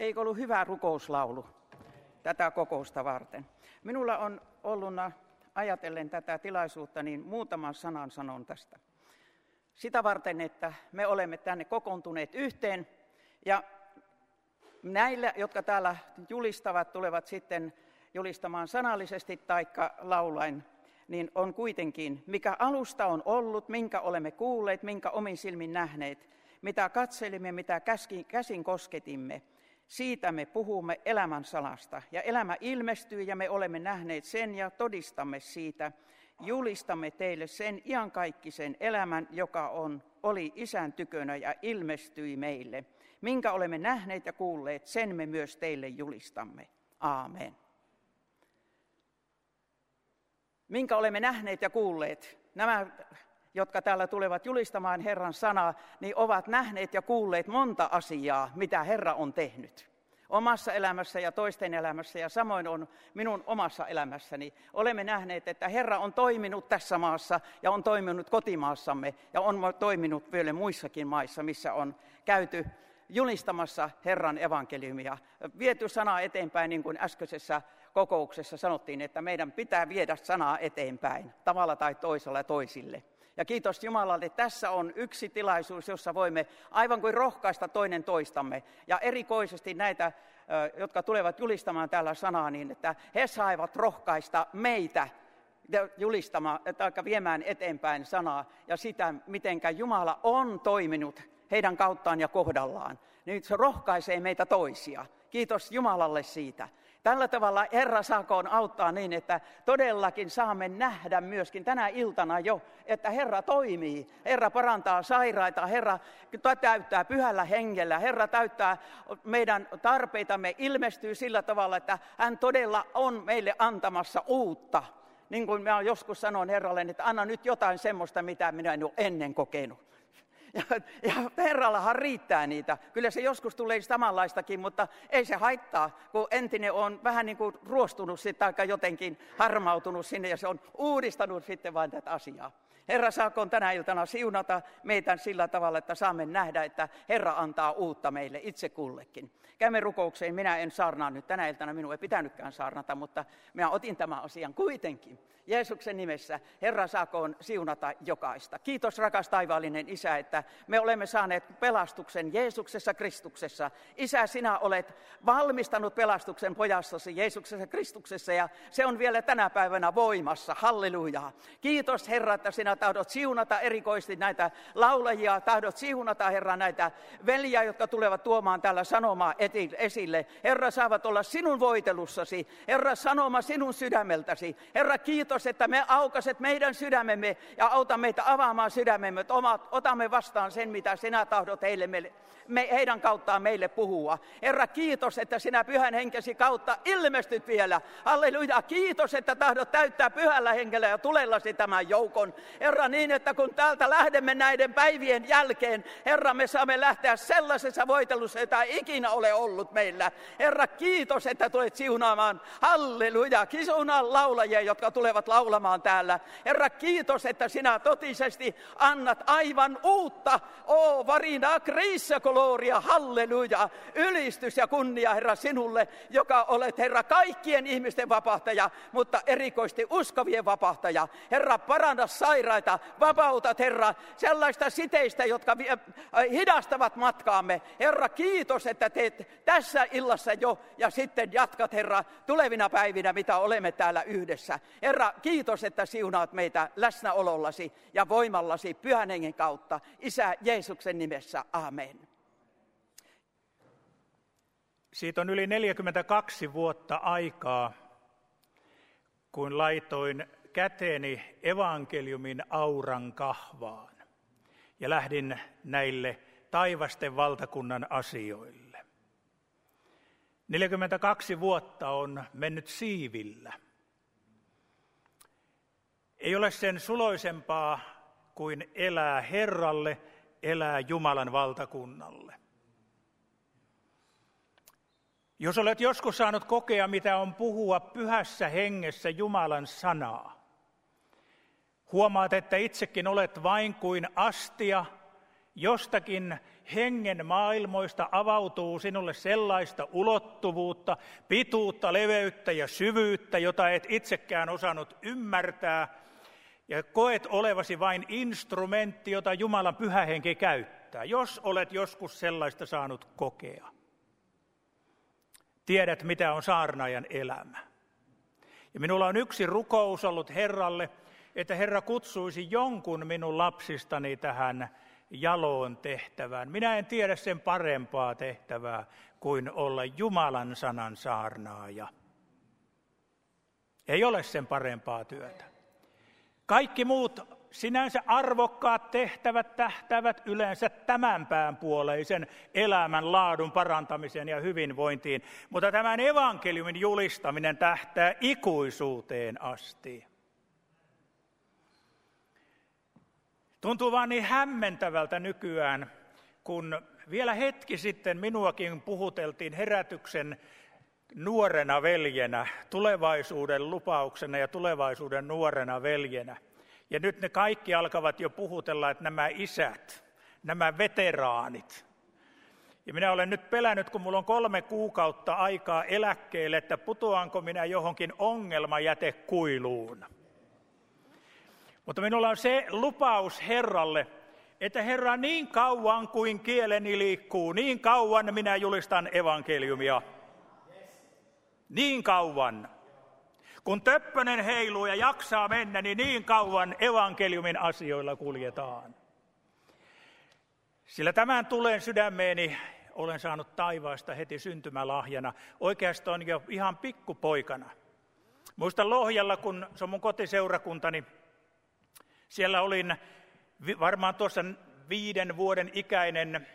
Eikö ollut hyvä rukouslaulu tätä kokousta varten? Minulla on ollut ajatellen tätä tilaisuutta, niin muutaman sanan sanon tästä. Sitä varten, että me olemme tänne kokoontuneet yhteen ja näillä, jotka täällä julistavat, tulevat sitten julistamaan sanallisesti tai laulain, niin on kuitenkin, mikä alusta on ollut, minkä olemme kuulleet, minkä omin silmin nähneet, mitä katselimme, mitä käsin kosketimme, siitä me puhumme elämän salasta. Ja elämä ilmestyy ja me olemme nähneet sen ja todistamme siitä. Julistamme teille sen iankaikkisen elämän, joka on, oli isän tykönä ja ilmestyi meille. Minkä olemme nähneet ja kuulleet, sen me myös teille julistamme. Aamen. Minkä olemme nähneet ja kuulleet. Nämä jotka täällä tulevat julistamaan Herran sanaa, niin ovat nähneet ja kuulleet monta asiaa, mitä Herra on tehnyt. Omassa elämässä ja toisten elämässä ja samoin on minun omassa elämässäni. Olemme nähneet, että Herra on toiminut tässä maassa ja on toiminut kotimaassamme ja on toiminut vielä muissakin maissa, missä on käyty julistamassa Herran evankeliumia. Viety sanaa eteenpäin, niin kuin äskeisessä kokouksessa sanottiin, että meidän pitää viedä sanaa eteenpäin tavalla tai toisella toisille. Ja kiitos Jumalalle, että tässä on yksi tilaisuus, jossa voimme aivan kuin rohkaista toinen toistamme. Ja erikoisesti näitä, jotka tulevat julistamaan täällä sanaa, niin että he saivat rohkaista meitä julistamaan tai viemään eteenpäin sanaa ja sitä, mitenkä Jumala on toiminut heidän kauttaan ja kohdallaan. Nyt se rohkaisee meitä toisia. Kiitos Jumalalle siitä. Tällä tavalla Herra saakoon auttaa niin, että todellakin saamme nähdä myöskin tänä iltana jo, että Herra toimii. Herra parantaa sairaita, Herra täyttää pyhällä hengellä, Herra täyttää meidän tarpeitamme, ilmestyy sillä tavalla, että hän todella on meille antamassa uutta. Niin kuin mä joskus sanon Herralle, että anna nyt jotain semmoista, mitä minä en ole ennen kokenut. Ja, ja Herrallahan riittää niitä. Kyllä se joskus tulee samanlaistakin, mutta ei se haittaa, kun entinen on vähän niin kuin ruostunut sitten tai jotenkin harmautunut sinne ja se on uudistanut sitten vain tätä asiaa. Herra saakoon tänä iltana siunata meitä sillä tavalla, että saamme nähdä, että Herra antaa uutta meille itse kullekin. Käymme rukoukseen. Minä en saarnaa nyt tänä iltana, minun ei pitänytkään saarnata, mutta minä otin tämän asian kuitenkin. Jeesuksen nimessä Herra saakoon siunata jokaista. Kiitos rakas taivaallinen Isä, että me olemme saaneet pelastuksen Jeesuksessa Kristuksessa. Isä, sinä olet valmistanut pelastuksen pojassasi Jeesuksessa Kristuksessa ja se on vielä tänä päivänä voimassa. Halleluja. Kiitos Herra, että sinä tahdot siunata erikoisesti näitä laulajia, tahdot siunata Herra näitä veljiä, jotka tulevat tuomaan täällä sanomaa esille. Herra, saavat olla sinun voitelussasi. Herra, sanoma sinun sydämeltäsi. Herra, kiitos, että me aukaset meidän sydämemme ja auta meitä avaamaan sydämemme. Omat, otamme vastaan sen, mitä sinä tahdot heille, meille, me, heidän kauttaan meille puhua. Herra, kiitos, että sinä pyhän henkesi kautta ilmestyt vielä. Halleluja, kiitos, että tahdot täyttää pyhällä hengellä ja tulellasi tämän joukon. Herra, niin että kun täältä lähdemme näiden päivien jälkeen, Herra, me saamme lähteä sellaisessa voitelussa, jota ei ikinä ole ollut meillä. Herra, kiitos, että tulet siunaamaan. Halleluja, kisuna laulajia, jotka tulevat laulamaan täällä. Herra, kiitos, että sinä totisesti annat aivan uutta. O, varina, kriissa, gloria, halleluja. Ylistys ja kunnia, Herra, sinulle, joka olet, Herra, kaikkien ihmisten vapahtaja, mutta erikoisesti uskovien vapahtaja. Herra, paranna sairaita, vapautat, Herra, sellaista siteistä, jotka hidastavat matkaamme. Herra, kiitos, että teet tässä illassa jo ja sitten jatkat, Herra, tulevina päivinä, mitä olemme täällä yhdessä. Herra, kiitos, että siunaat meitä läsnäolollasi ja voimallasi pyhän hengen kautta. Isä Jeesuksen nimessä, amen. Siitä on yli 42 vuotta aikaa, kun laitoin käteeni evankeliumin auran kahvaan ja lähdin näille taivasten valtakunnan asioille. 42 vuotta on mennyt siivillä. Ei ole sen suloisempaa kuin elää Herralle, elää Jumalan valtakunnalle. Jos olet joskus saanut kokea, mitä on puhua pyhässä hengessä Jumalan sanaa, huomaat, että itsekin olet vain kuin astia, jostakin hengen maailmoista avautuu sinulle sellaista ulottuvuutta, pituutta, leveyttä ja syvyyttä, jota et itsekään osannut ymmärtää, ja koet olevasi vain instrumentti, jota Jumalan pyhä henki käyttää, jos olet joskus sellaista saanut kokea. Tiedät, mitä on saarnaajan elämä. Ja minulla on yksi rukous ollut Herralle, että Herra kutsuisi jonkun minun lapsistani tähän jaloon tehtävään. Minä en tiedä sen parempaa tehtävää kuin olla Jumalan sanan saarnaaja. Ei ole sen parempaa työtä. Kaikki muut sinänsä arvokkaat tehtävät tähtävät yleensä tämän puoleisen elämän laadun parantamiseen ja hyvinvointiin, mutta tämän evankeliumin julistaminen tähtää ikuisuuteen asti. Tuntuu vaan niin hämmentävältä nykyään, kun vielä hetki sitten minuakin puhuteltiin herätyksen nuorena veljenä, tulevaisuuden lupauksena ja tulevaisuuden nuorena veljenä. Ja nyt ne kaikki alkavat jo puhutella, että nämä isät, nämä veteraanit. Ja minä olen nyt pelännyt, kun mulla on kolme kuukautta aikaa eläkkeelle, että putoanko minä johonkin ongelmajätekuiluun. Mutta minulla on se lupaus Herralle, että Herra niin kauan kuin kieleni liikkuu, niin kauan minä julistan evankeliumia. Niin kauan. Kun töppönen heiluu ja jaksaa mennä, niin niin kauan evankeliumin asioilla kuljetaan. Sillä tämän tulen sydämeeni olen saanut taivaasta heti syntymälahjana, oikeastaan jo ihan pikkupoikana. Muistan Lohjalla, kun se on mun kotiseurakuntani, siellä olin varmaan tuossa viiden vuoden ikäinen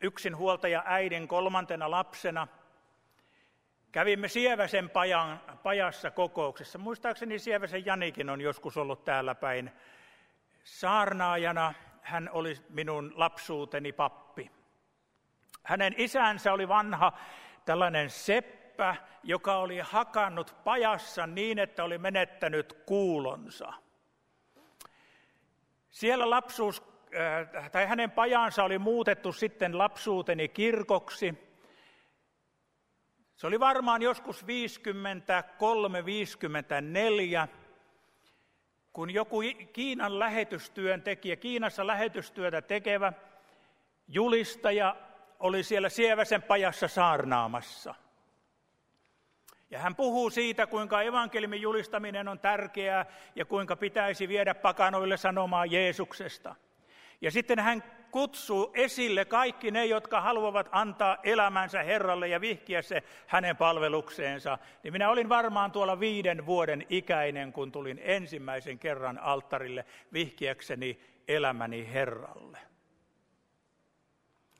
yksinhuoltaja äidin kolmantena lapsena. Kävimme Sieväsen pajan, pajassa kokouksessa. Muistaakseni Sieväsen Janikin on joskus ollut täällä päin saarnaajana. Hän oli minun lapsuuteni pappi. Hänen isänsä oli vanha tällainen seppä, joka oli hakannut pajassa niin, että oli menettänyt kuulonsa – siellä lapsuus, äh, tai hänen pajansa oli muutettu sitten lapsuuteni kirkoksi. Se oli varmaan joskus 53-54, kun joku Kiinan lähetystyöntekijä, Kiinassa lähetystyötä tekevä julistaja oli siellä Sieväsen pajassa saarnaamassa – ja hän puhuu siitä, kuinka evankeliumin julistaminen on tärkeää ja kuinka pitäisi viedä pakanoille sanomaan Jeesuksesta. Ja sitten hän kutsuu esille kaikki ne, jotka haluavat antaa elämänsä Herralle ja vihkiä se hänen palvelukseensa. Niin minä olin varmaan tuolla viiden vuoden ikäinen, kun tulin ensimmäisen kerran alttarille vihkiäkseni elämäni Herralle.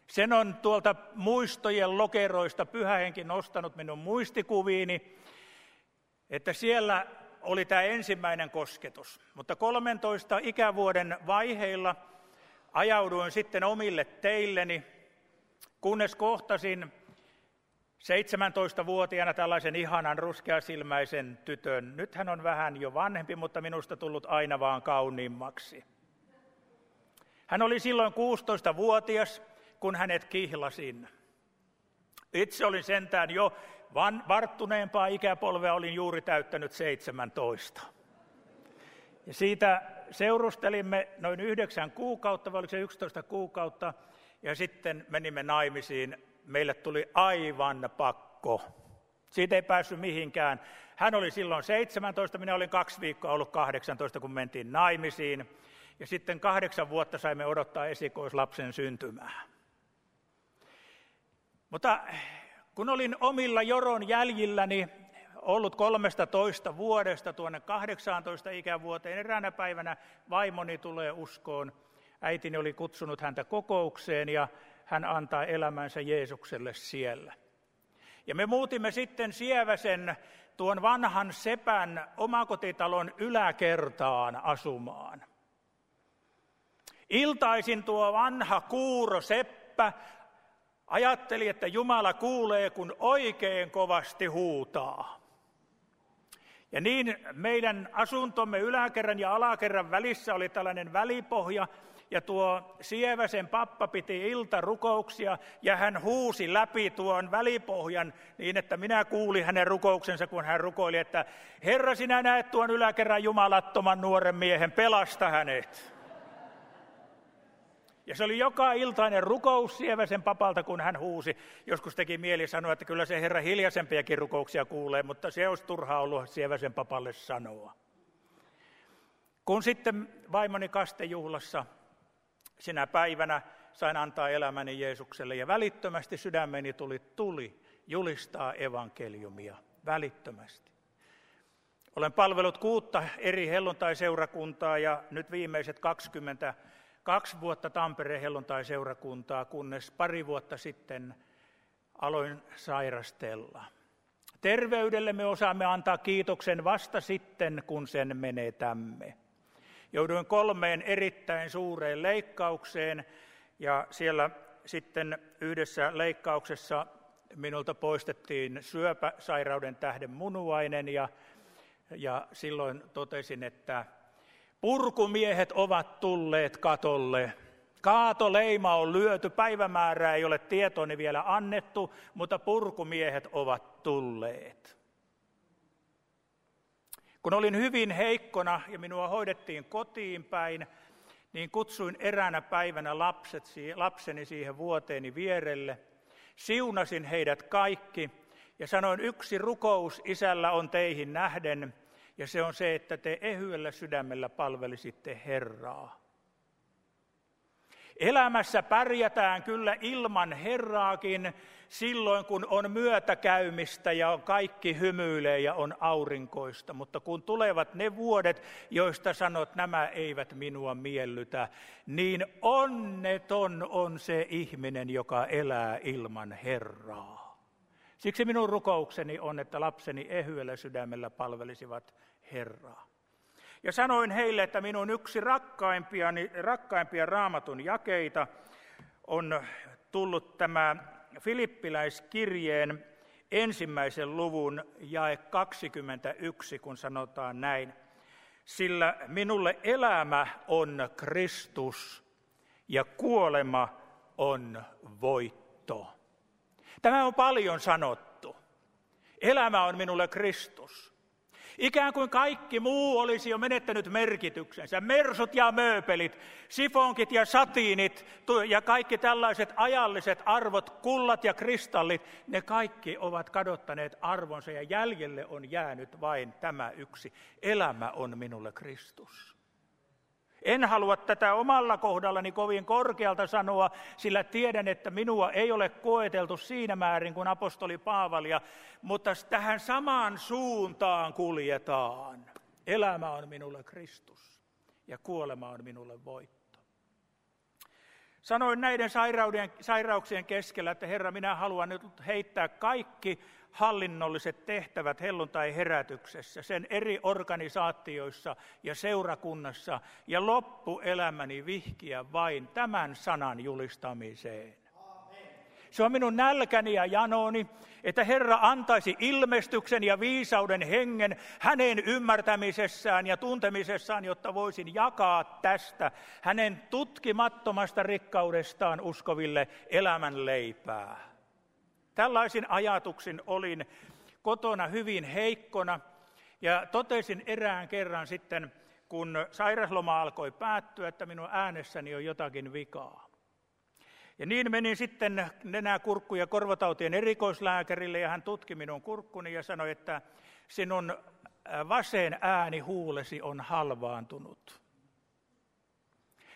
Sen on tuolta muistojen lokeroista pyhähenki nostanut minun muistikuviini, että siellä oli tämä ensimmäinen kosketus. Mutta 13 ikävuoden vaiheilla ajauduin sitten omille teilleni, kunnes kohtasin 17-vuotiaana tällaisen ihanan ruskeasilmäisen tytön. Nyt hän on vähän jo vanhempi, mutta minusta tullut aina vaan kauniimmaksi. Hän oli silloin 16-vuotias kun hänet kihlasin. Itse olin sentään jo van, varttuneempaa ikäpolvea, olin juuri täyttänyt 17. Ja siitä seurustelimme noin yhdeksän kuukautta, vai oliko se 11 kuukautta, ja sitten menimme naimisiin. Meille tuli aivan pakko. Siitä ei päässyt mihinkään. Hän oli silloin 17, minä olin kaksi viikkoa ollut 18, kun mentiin naimisiin. Ja sitten kahdeksan vuotta saimme odottaa esikoislapsen syntymää. Mutta kun olin omilla joron jäljilläni ollut 13 vuodesta tuonne 18 ikävuoteen, eräänä päivänä vaimoni tulee uskoon. Äitini oli kutsunut häntä kokoukseen ja hän antaa elämänsä Jeesukselle siellä. Ja me muutimme sitten Sieväsen tuon vanhan sepän omakotitalon yläkertaan asumaan. Iltaisin tuo vanha kuuro seppä Ajatteli, että Jumala kuulee, kun oikein kovasti huutaa. Ja niin meidän asuntomme yläkerran ja alakerran välissä oli tällainen välipohja, ja tuo Sieväsen pappa piti iltarukouksia ja hän huusi läpi tuon välipohjan niin, että minä kuulin hänen rukouksensa, kun hän rukoili, että Herra, sinä näet tuon yläkerran jumalattoman nuoren miehen, pelasta hänet. Ja se oli joka iltainen rukous Sieväsen papalta, kun hän huusi. Joskus teki mieli sanoa, että kyllä se Herra hiljaisempiakin rukouksia kuulee, mutta se olisi turhaa ollut Sieväsen papalle sanoa. Kun sitten vaimoni kastejuhlassa sinä päivänä sain antaa elämäni Jeesukselle ja välittömästi sydämeni tuli tuli julistaa evankeliumia välittömästi. Olen palvellut kuutta eri helluntai-seurakuntaa ja nyt viimeiset 20 kaksi vuotta Tampereen helluntai-seurakuntaa, kunnes pari vuotta sitten aloin sairastella. Terveydelle me osaamme antaa kiitoksen vasta sitten, kun sen menetämme. Jouduin kolmeen erittäin suureen leikkaukseen ja siellä sitten yhdessä leikkauksessa minulta poistettiin syöpäsairauden tähden munuainen ja, ja silloin totesin, että Purkumiehet ovat tulleet katolle. Kaatoleima on lyöty, päivämäärää ei ole tietoni vielä annettu, mutta purkumiehet ovat tulleet. Kun olin hyvin heikkona ja minua hoidettiin kotiin päin, niin kutsuin eräänä päivänä lapset, lapseni siihen vuoteeni vierelle. Siunasin heidät kaikki ja sanoin, yksi rukous isällä on teihin nähden, ja se on se, että te ehyellä sydämellä palvelisitte Herraa. Elämässä pärjätään kyllä ilman Herraakin silloin, kun on myötäkäymistä ja on kaikki hymyilee ja on aurinkoista. Mutta kun tulevat ne vuodet, joista sanot, nämä eivät minua miellytä, niin onneton on se ihminen, joka elää ilman Herraa. Siksi minun rukoukseni on, että lapseni ehyellä sydämellä palvelisivat Herraa. Ja sanoin heille, että minun yksi rakkaimpia, rakkaimpia raamatun jakeita on tullut tämä Filippiläiskirjeen ensimmäisen luvun jae 21, kun sanotaan näin. Sillä minulle elämä on Kristus ja kuolema on voitto. Tämä on paljon sanottu. Elämä on minulle Kristus. Ikään kuin kaikki muu olisi jo menettänyt merkityksensä. Mersut ja mööpelit, sifonkit ja satiinit ja kaikki tällaiset ajalliset arvot, kullat ja kristallit, ne kaikki ovat kadottaneet arvonsa ja jäljelle on jäänyt vain tämä yksi. Elämä on minulle Kristus. En halua tätä omalla kohdallani kovin korkealta sanoa, sillä tiedän, että minua ei ole koeteltu siinä määrin kuin apostoli Paavalia, mutta tähän samaan suuntaan kuljetaan. Elämä on minulle Kristus ja kuolema on minulle voitto. Sanoin näiden sairauksien keskellä, että Herra, minä haluan nyt heittää kaikki hallinnolliset tehtävät helluntai-herätyksessä, sen eri organisaatioissa ja seurakunnassa ja loppuelämäni vihkiä vain tämän sanan julistamiseen. Se on minun nälkäni ja janoni, että Herra antaisi ilmestyksen ja viisauden hengen hänen ymmärtämisessään ja tuntemisessaan, jotta voisin jakaa tästä hänen tutkimattomasta rikkaudestaan uskoville elämän leipää. Tällaisin ajatuksin olin kotona hyvin heikkona ja totesin erään kerran sitten, kun sairasloma alkoi päättyä, että minun äänessäni on jotakin vikaa. Ja niin menin sitten nenä, kurkku ja korvatautien erikoislääkärille ja hän tutki minun kurkkuni ja sanoi, että sinun vasen ääni huulesi on halvaantunut.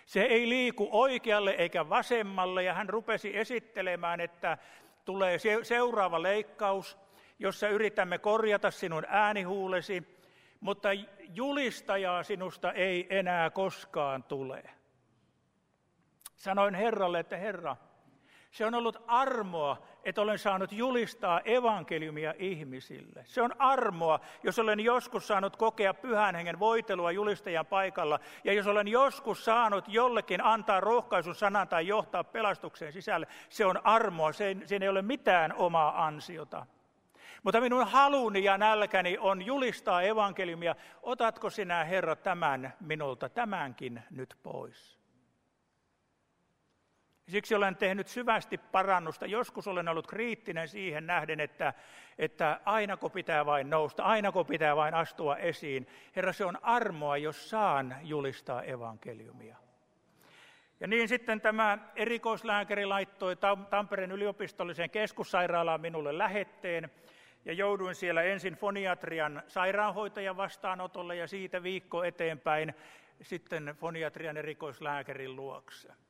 Se ei liiku oikealle eikä vasemmalle ja hän rupesi esittelemään, että tulee seuraava leikkaus, jossa yritämme korjata sinun äänihuulesi, mutta julistajaa sinusta ei enää koskaan tule. Sanoin Herralle, että Herra, se on ollut armoa, että olen saanut julistaa evankeliumia ihmisille. Se on armoa, jos olen joskus saanut kokea pyhän hengen voitelua julistajan paikalla, ja jos olen joskus saanut jollekin antaa rohkaisun sanan tai johtaa pelastukseen sisälle. Se on armoa, siinä ei ole mitään omaa ansiota. Mutta minun haluni ja nälkäni on julistaa evankeliumia. Otatko sinä, Herra, tämän minulta, tämänkin nyt pois? Siksi olen tehnyt syvästi parannusta. Joskus olen ollut kriittinen siihen nähden, että, että ainako pitää vain nousta, ainako pitää vain astua esiin. Herra, se on armoa, jos saan julistaa evankeliumia. Ja niin sitten tämä erikoislääkäri laittoi Tampereen yliopistolliseen keskussairaalaan minulle lähetteen. Ja jouduin siellä ensin foniatrian sairaanhoitajan vastaanotolle ja siitä viikko eteenpäin sitten foniatrian erikoislääkärin luokse.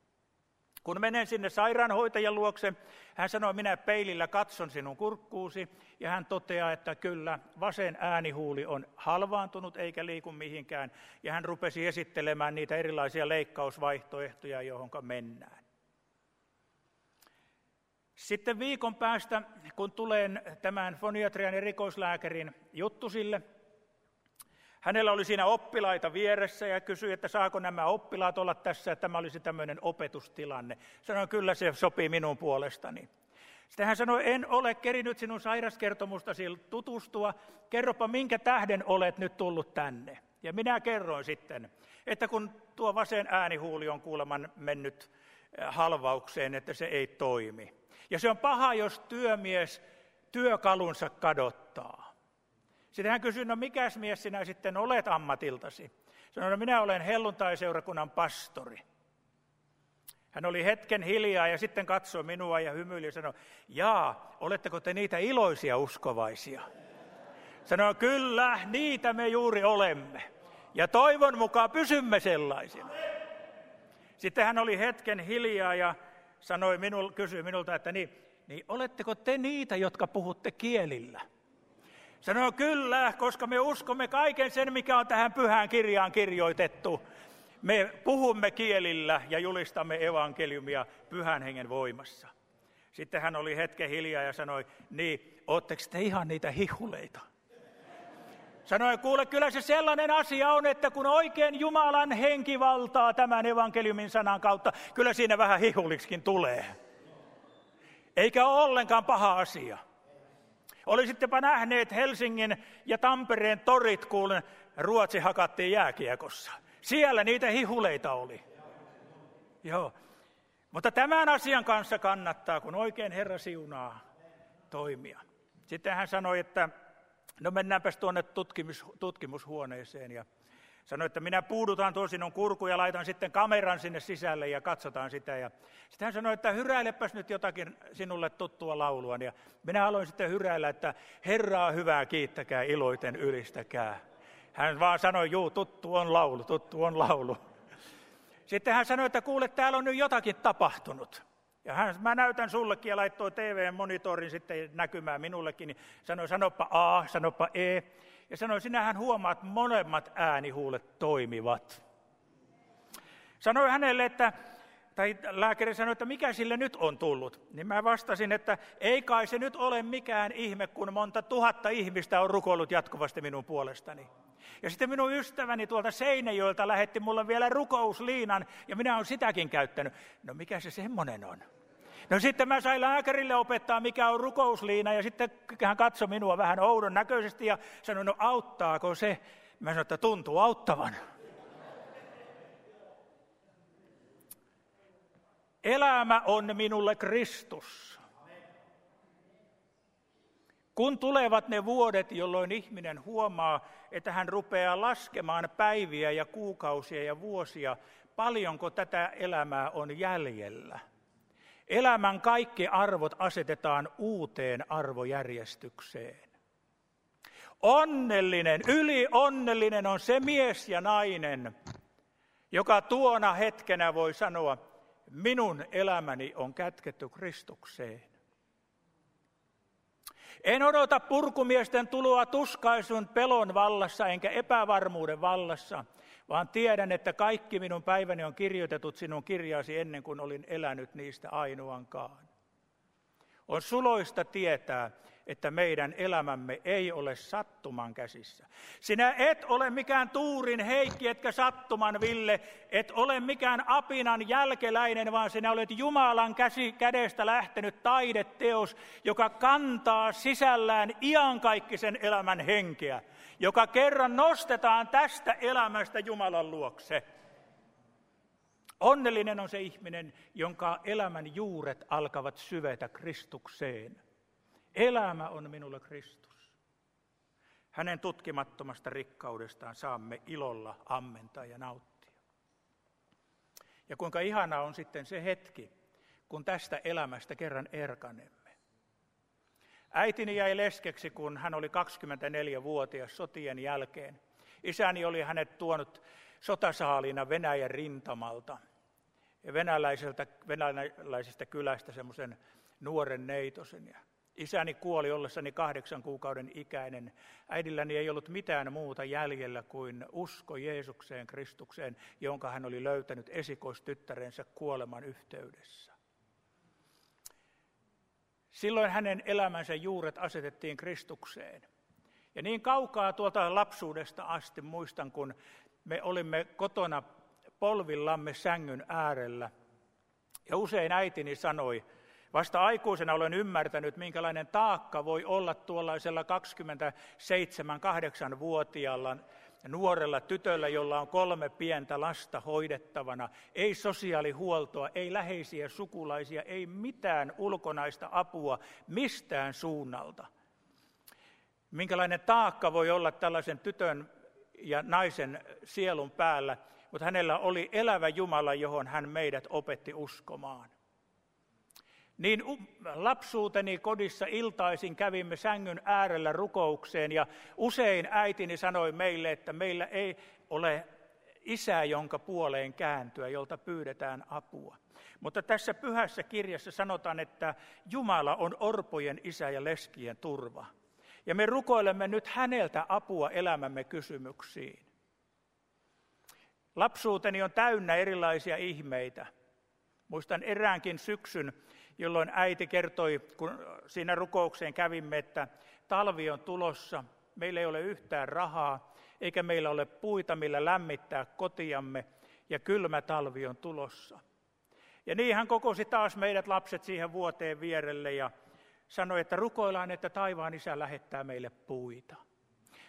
Kun menen sinne sairaanhoitajan luokse, hän sanoo, minä peilillä katson sinun kurkkuusi, ja hän toteaa, että kyllä, vasen äänihuuli on halvaantunut eikä liiku mihinkään, ja hän rupesi esittelemään niitä erilaisia leikkausvaihtoehtoja, johon mennään. Sitten viikon päästä, kun tulen tämän foniatrian erikoislääkärin juttusille, Hänellä oli siinä oppilaita vieressä ja kysyi, että saako nämä oppilaat olla tässä, että tämä olisi tämmöinen opetustilanne. Sanoin, kyllä se sopii minun puolestani. Sitten hän sanoi, en ole kerinyt sinun sairaskertomustasi tutustua, kerropa minkä tähden olet nyt tullut tänne. Ja minä kerroin sitten, että kun tuo vasen äänihuuli on kuuleman mennyt eh, halvaukseen, että se ei toimi. Ja se on paha, jos työmies työkalunsa kadottaa. Sitten hän kysyi, no mikäs mies sinä sitten olet ammatiltasi? Sanoin, no minä olen helluntai-seurakunnan pastori. Hän oli hetken hiljaa ja sitten katsoi minua ja hymyili ja sanoi, jaa, oletteko te niitä iloisia uskovaisia? Sanoi, kyllä, niitä me juuri olemme. Ja toivon mukaan pysymme sellaisina. Sitten hän oli hetken hiljaa ja sanoi minul, kysyi minulta, että niin, niin oletteko te niitä, jotka puhutte kielillä? Sanoi kyllä, koska me uskomme kaiken sen, mikä on tähän pyhään kirjaan kirjoitettu. Me puhumme kielillä ja julistamme evankeliumia pyhän hengen voimassa. Sitten hän oli hetken hiljaa ja sanoi, niin, ootteko te ihan niitä hihuleita? Sanoi, kuule, kyllä se sellainen asia on, että kun oikein Jumalan henki valtaa tämän evankeliumin sanan kautta, kyllä siinä vähän hihuliksikin tulee. Eikä ole ollenkaan paha asia. Olisittepa nähneet Helsingin ja Tampereen torit, kun Ruotsi hakattiin jääkiekossa. Siellä niitä hihuleita oli. Joo. Mutta tämän asian kanssa kannattaa, kun oikein Herra siunaa, toimia. Sitten hän sanoi, että no mennäänpäs tuonne tutkimus, tutkimushuoneeseen ja Sanoi, että minä puudutan tuon sinun kurku ja laitan sitten kameran sinne sisälle ja katsotaan sitä. Ja sitten hän sanoi, että hyräilepäs nyt jotakin sinulle tuttua laulua. Ja minä aloin sitten hyräillä, että Herraa hyvää kiittäkää, iloiten ylistäkää. Hän vaan sanoi, juu, tuttu on laulu, tuttu on laulu. Sitten hän sanoi, että kuule, täällä on nyt jotakin tapahtunut. Ja hän, mä näytän sullekin ja laittoi TV-monitorin sitten näkymään minullekin. Niin sanoi, sanopa A, sanopa E. Ja sanoi, sinähän huomaat, molemmat äänihuulet toimivat. Sanoi hänelle, että, tai lääkäri sanoi, että mikä sille nyt on tullut. Niin mä vastasin, että ei kai se nyt ole mikään ihme, kun monta tuhatta ihmistä on rukoillut jatkuvasti minun puolestani. Ja sitten minun ystäväni tuolta Seinäjoelta lähetti mulle vielä rukousliinan, ja minä olen sitäkin käyttänyt. No mikä se semmoinen on? No sitten mä sain lääkärille opettaa, mikä on rukousliina, ja sitten hän katsoi minua vähän oudon näköisesti ja sanoi, no auttaako se? Mä sanoin, että tuntuu auttavan. Elämä on minulle Kristus. Kun tulevat ne vuodet, jolloin ihminen huomaa, että hän rupeaa laskemaan päiviä ja kuukausia ja vuosia, paljonko tätä elämää on jäljellä – Elämän kaikki arvot asetetaan uuteen arvojärjestykseen. Onnellinen, yli onnellinen on se mies ja nainen, joka tuona hetkenä voi sanoa, minun elämäni on kätketty Kristukseen. En odota purkumiesten tuloa tuskaisun pelon vallassa enkä epävarmuuden vallassa, vaan tiedän, että kaikki minun päiväni on kirjoitetut sinun kirjaasi ennen kuin olin elänyt niistä ainoankaan. On suloista tietää, että meidän elämämme ei ole sattuman käsissä. Sinä et ole mikään tuurin heikki, etkä sattuman ville, et ole mikään apinan jälkeläinen, vaan sinä olet Jumalan käsi, kädestä lähtenyt taideteos, joka kantaa sisällään iankaikkisen elämän henkeä, joka kerran nostetaan tästä elämästä Jumalan luokse. Onnellinen on se ihminen, jonka elämän juuret alkavat syvetä Kristukseen. Elämä on minulle Kristus. Hänen tutkimattomasta rikkaudestaan saamme ilolla ammentaa ja nauttia. Ja kuinka ihana on sitten se hetki, kun tästä elämästä kerran erkanemme. Äitini jäi leskeksi, kun hän oli 24-vuotias sotien jälkeen. Isäni oli hänet tuonut sotasaalina Venäjän rintamalta ja venäläiseltä, venäläisestä kylästä semmoisen nuoren neitosen. Ja isäni kuoli ollessani kahdeksan kuukauden ikäinen. Äidilläni ei ollut mitään muuta jäljellä kuin usko Jeesukseen, Kristukseen, jonka hän oli löytänyt esikoistyttärensä kuoleman yhteydessä. Silloin hänen elämänsä juuret asetettiin Kristukseen. Ja niin kaukaa tuolta lapsuudesta asti muistan, kun me olimme kotona polvillamme sängyn äärellä. Ja usein äitini sanoi, vasta aikuisena olen ymmärtänyt, minkälainen taakka voi olla tuollaisella 27-8-vuotiaalla nuorella tytöllä, jolla on kolme pientä lasta hoidettavana, ei sosiaalihuoltoa, ei läheisiä sukulaisia, ei mitään ulkonaista apua mistään suunnalta. Minkälainen taakka voi olla tällaisen tytön ja naisen sielun päällä, mutta hänellä oli elävä Jumala, johon hän meidät opetti uskomaan. Niin lapsuuteni kodissa iltaisin kävimme sängyn äärellä rukoukseen ja usein äitini sanoi meille, että meillä ei ole isää, jonka puoleen kääntyä, jolta pyydetään apua. Mutta tässä pyhässä kirjassa sanotaan, että Jumala on orpojen isä ja leskien turva. Ja me rukoilemme nyt häneltä apua elämämme kysymyksiin. Lapsuuteni on täynnä erilaisia ihmeitä. Muistan eräänkin syksyn, jolloin äiti kertoi, kun siinä rukoukseen kävimme, että talvi on tulossa, meillä ei ole yhtään rahaa, eikä meillä ole puita, millä lämmittää kotiamme, ja kylmä talvi on tulossa. Ja niin hän kokosi taas meidät lapset siihen vuoteen vierelle ja sanoi, että rukoillaan, että taivaan isä lähettää meille puita.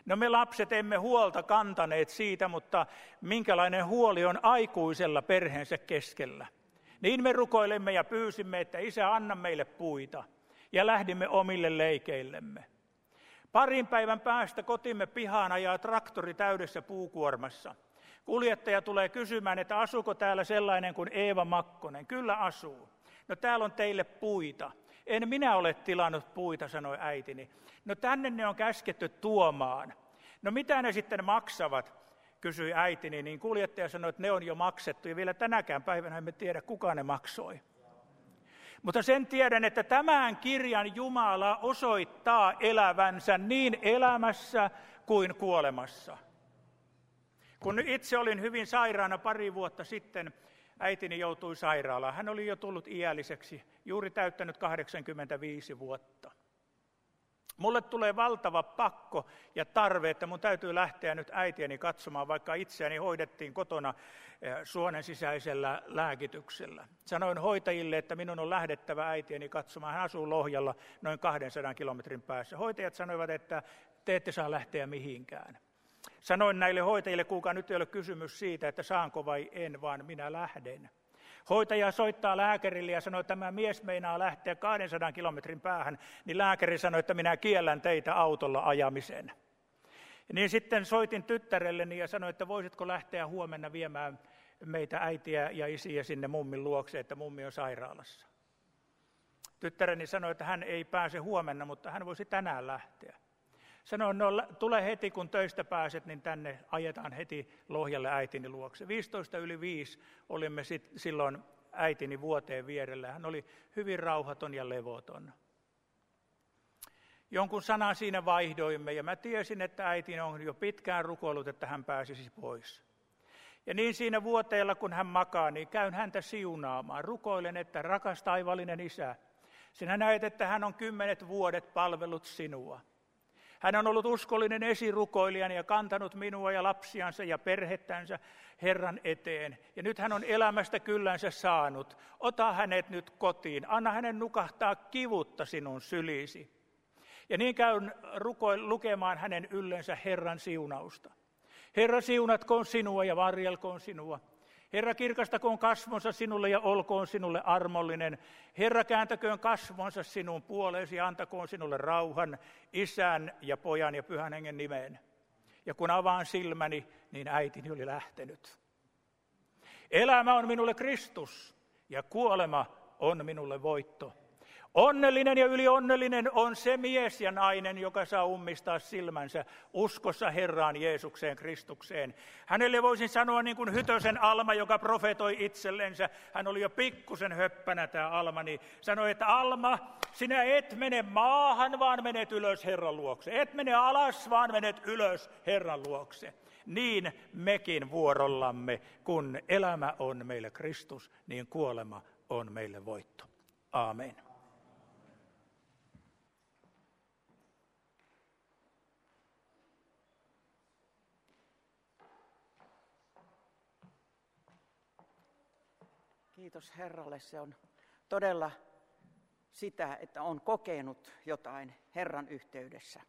No me lapset emme huolta kantaneet siitä, mutta minkälainen huoli on aikuisella perheensä keskellä. Niin me rukoilemme ja pyysimme, että isä anna meille puita. Ja lähdimme omille leikeillemme. Parin päivän päästä kotimme pihaan ajaa traktori täydessä puukuormassa. Kuljettaja tulee kysymään, että asuuko täällä sellainen kuin Eeva Makkonen. Kyllä asuu. No täällä on teille puita. En minä ole tilannut puita, sanoi äitini. No tänne ne on käsketty tuomaan. No mitä ne sitten maksavat? Kysyi äitini, niin kuljettaja sanoi, että ne on jo maksettu ja vielä tänäkään päivänä emme tiedä, kuka ne maksoi. Mutta sen tiedän, että tämän kirjan Jumala osoittaa elävänsä niin elämässä kuin kuolemassa. Kun itse olin hyvin sairaana pari vuotta sitten, äitini joutui sairaalaan. Hän oli jo tullut iälliseksi, juuri täyttänyt 85 vuotta. Mulle tulee valtava pakko ja tarve, että mun täytyy lähteä nyt äitieni katsomaan, vaikka itseäni hoidettiin kotona eh, suonen sisäisellä lääkityksellä. Sanoin hoitajille, että minun on lähdettävä äitieni katsomaan. Hän asuu Lohjalla noin 200 kilometrin päässä. Hoitajat sanoivat, että te ette saa lähteä mihinkään. Sanoin näille hoitajille, kuka nyt ei ole kysymys siitä, että saanko vai en, vaan minä lähden. Hoitaja soittaa lääkärille ja sanoo, että tämä mies meinaa lähteä 200 kilometrin päähän, niin lääkäri sanoi, että minä kiellän teitä autolla ajamisen. Niin sitten soitin tyttärelleni ja sanoin, että voisitko lähteä huomenna viemään meitä äitiä ja isiä sinne mummin luokse, että mummi on sairaalassa. Tyttäreni sanoi, että hän ei pääse huomenna, mutta hän voisi tänään lähteä. Sanoin, no tule heti kun töistä pääset, niin tänne ajetaan heti Lohjalle äitini luokse. 15 yli 5 olimme sit, silloin äitini vuoteen vierellä. Hän oli hyvin rauhaton ja levoton. Jonkun sanan siinä vaihdoimme ja mä tiesin, että äitini on jo pitkään rukoillut, että hän pääsisi pois. Ja niin siinä vuoteella, kun hän makaa, niin käyn häntä siunaamaan. Rukoilen, että rakas taivallinen isä, sinä näet, että hän on kymmenet vuodet palvellut sinua. Hän on ollut uskollinen esirukoilijani ja kantanut minua ja lapsiansa ja perhettänsä Herran eteen. Ja nyt hän on elämästä kyllänsä saanut. Ota hänet nyt kotiin. Anna hänen nukahtaa kivutta sinun sylisi. Ja niin käyn rukoil, lukemaan hänen yllensä Herran siunausta. Herra siunatkoon sinua ja varjelkoon sinua. Herra kirkastakoon kasvonsa sinulle ja olkoon sinulle armollinen. Herra kääntäköön kasvonsa sinun puoleesi ja antakoon sinulle rauhan, isän ja pojan ja pyhän hengen nimeen. Ja kun avaan silmäni, niin äitini oli lähtenyt. Elämä on minulle Kristus ja kuolema on minulle voitto. Onnellinen ja ylionnellinen on se mies ja nainen, joka saa ummistaa silmänsä uskossa Herraan Jeesukseen Kristukseen. Hänelle voisin sanoa niin kuin Hytösen Alma, joka profetoi itsellensä. Hän oli jo pikkusen höppänä tämä Alma, niin sanoi, että Alma, sinä et mene maahan, vaan menet ylös Herran luokse. Et mene alas, vaan menet ylös Herran luokse. Niin mekin vuorollamme, kun elämä on meille Kristus, niin kuolema on meille voitto. Amen. Kiitos Herralle. Se on todella sitä, että on kokenut jotain Herran yhteydessä.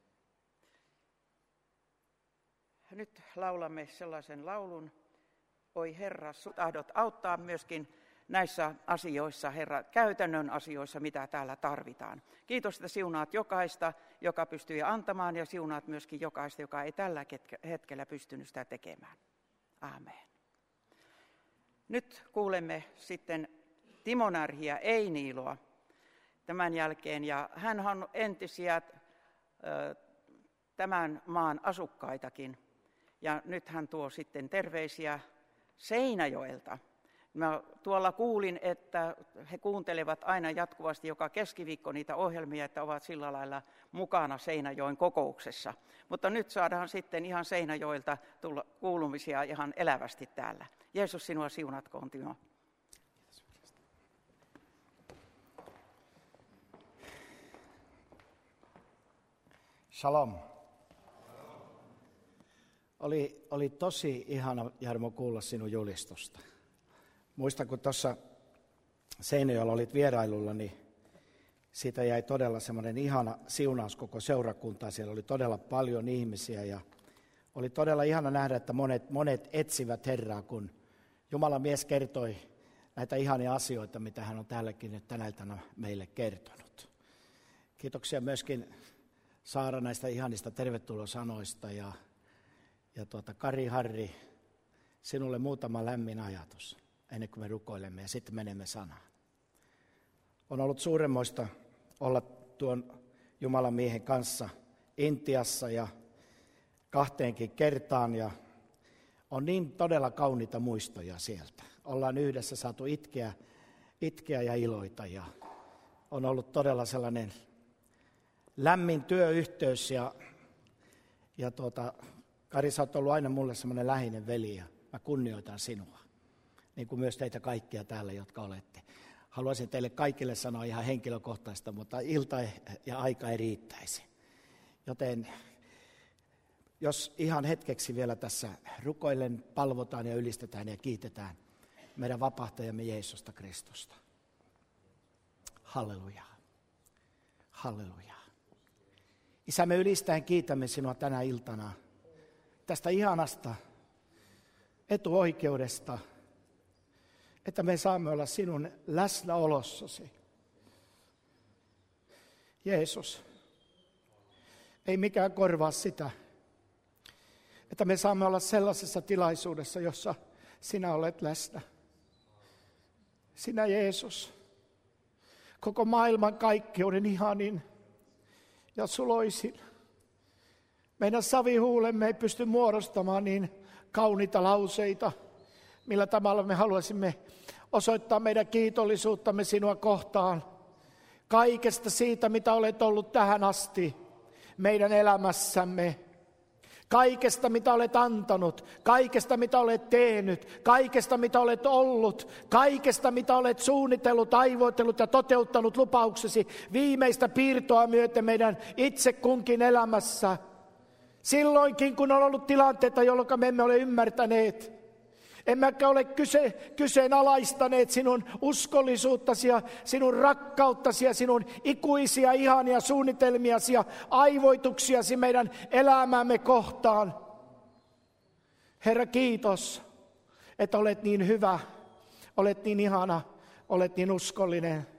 Nyt laulamme sellaisen laulun, Oi Herra, tahdot auttaa myöskin näissä asioissa, Herra, käytännön asioissa, mitä täällä tarvitaan. Kiitos, että siunaat jokaista, joka pystyy antamaan, ja siunaat myöskin jokaista, joka ei tällä hetkellä pystynyt sitä tekemään. Amen. Nyt kuulemme sitten Timonarhia Einiiloa tämän jälkeen, ja hän on entisiä tämän maan asukkaitakin. Ja nyt hän tuo sitten terveisiä Seinäjoelta. Mä tuolla kuulin, että he kuuntelevat aina jatkuvasti joka keskiviikko niitä ohjelmia, että ovat sillä lailla mukana Seinäjoen kokouksessa. Mutta nyt saadaan sitten ihan Seinäjoelta tulla kuulumisia ihan elävästi täällä. Jeesus sinua siunatkoon, Timo. Shalom. Oli, oli tosi ihana, Jarmo, kuulla sinun julistusta. Muistan, kun tuossa Seinäjoella olit vierailulla, niin siitä jäi todella semmoinen ihana siunaus koko seurakuntaa. Siellä oli todella paljon ihmisiä ja oli todella ihana nähdä, että monet, monet etsivät Herraa, kun Jumalan mies kertoi näitä ihania asioita, mitä hän on täälläkin nyt tänä iltana meille kertonut. Kiitoksia myöskin Saara näistä ihanista tervetulosanoista ja, ja tuota, Kari Harri, sinulle muutama lämmin ajatus ennen kuin me rukoilemme ja sitten menemme sanaan. On ollut suuremmoista olla tuon Jumalan miehen kanssa Intiassa ja kahteenkin kertaan ja on niin todella kauniita muistoja sieltä. Ollaan yhdessä saatu itkeä, itkeä ja iloita ja on ollut todella sellainen lämmin työyhteys ja, ja tuota, Kari, sä oot ollut aina mulle semmoinen läheinen veli ja mä kunnioitan sinua niin kuin myös teitä kaikkia täällä, jotka olette. Haluaisin teille kaikille sanoa ihan henkilökohtaista, mutta ilta ja aika ei riittäisi. Joten jos ihan hetkeksi vielä tässä rukoillen palvotaan ja ylistetään ja kiitetään meidän vapahtajamme Jeesusta Kristusta. Halleluja. Halleluja. Isä, me ylistäen kiitämme sinua tänä iltana tästä ihanasta etuoikeudesta, että me saamme olla sinun läsnäolossasi. Jeesus, ei mikään korvaa sitä, että me saamme olla sellaisessa tilaisuudessa, jossa sinä olet läsnä. Sinä Jeesus, koko maailman kaikkeuden ihanin ja suloisin. Meidän savihuulemme ei pysty muodostamaan niin kauniita lauseita – millä tavalla me haluaisimme osoittaa meidän kiitollisuuttamme sinua kohtaan. Kaikesta siitä, mitä olet ollut tähän asti meidän elämässämme. Kaikesta, mitä olet antanut, kaikesta, mitä olet tehnyt, kaikesta, mitä olet ollut, kaikesta, mitä olet suunnitellut, aivoitellut ja toteuttanut lupauksesi viimeistä piirtoa myöten meidän itse kunkin elämässä. Silloinkin, kun on ollut tilanteita, jolloin me emme ole ymmärtäneet, Emmekä ole kyse, kyseenalaistaneet sinun uskollisuuttasi ja sinun rakkauttasi ja sinun ikuisia ihania suunnitelmiasi ja aivoituksiasi meidän elämämme kohtaan. Herra, kiitos, että olet niin hyvä, olet niin ihana, olet niin uskollinen.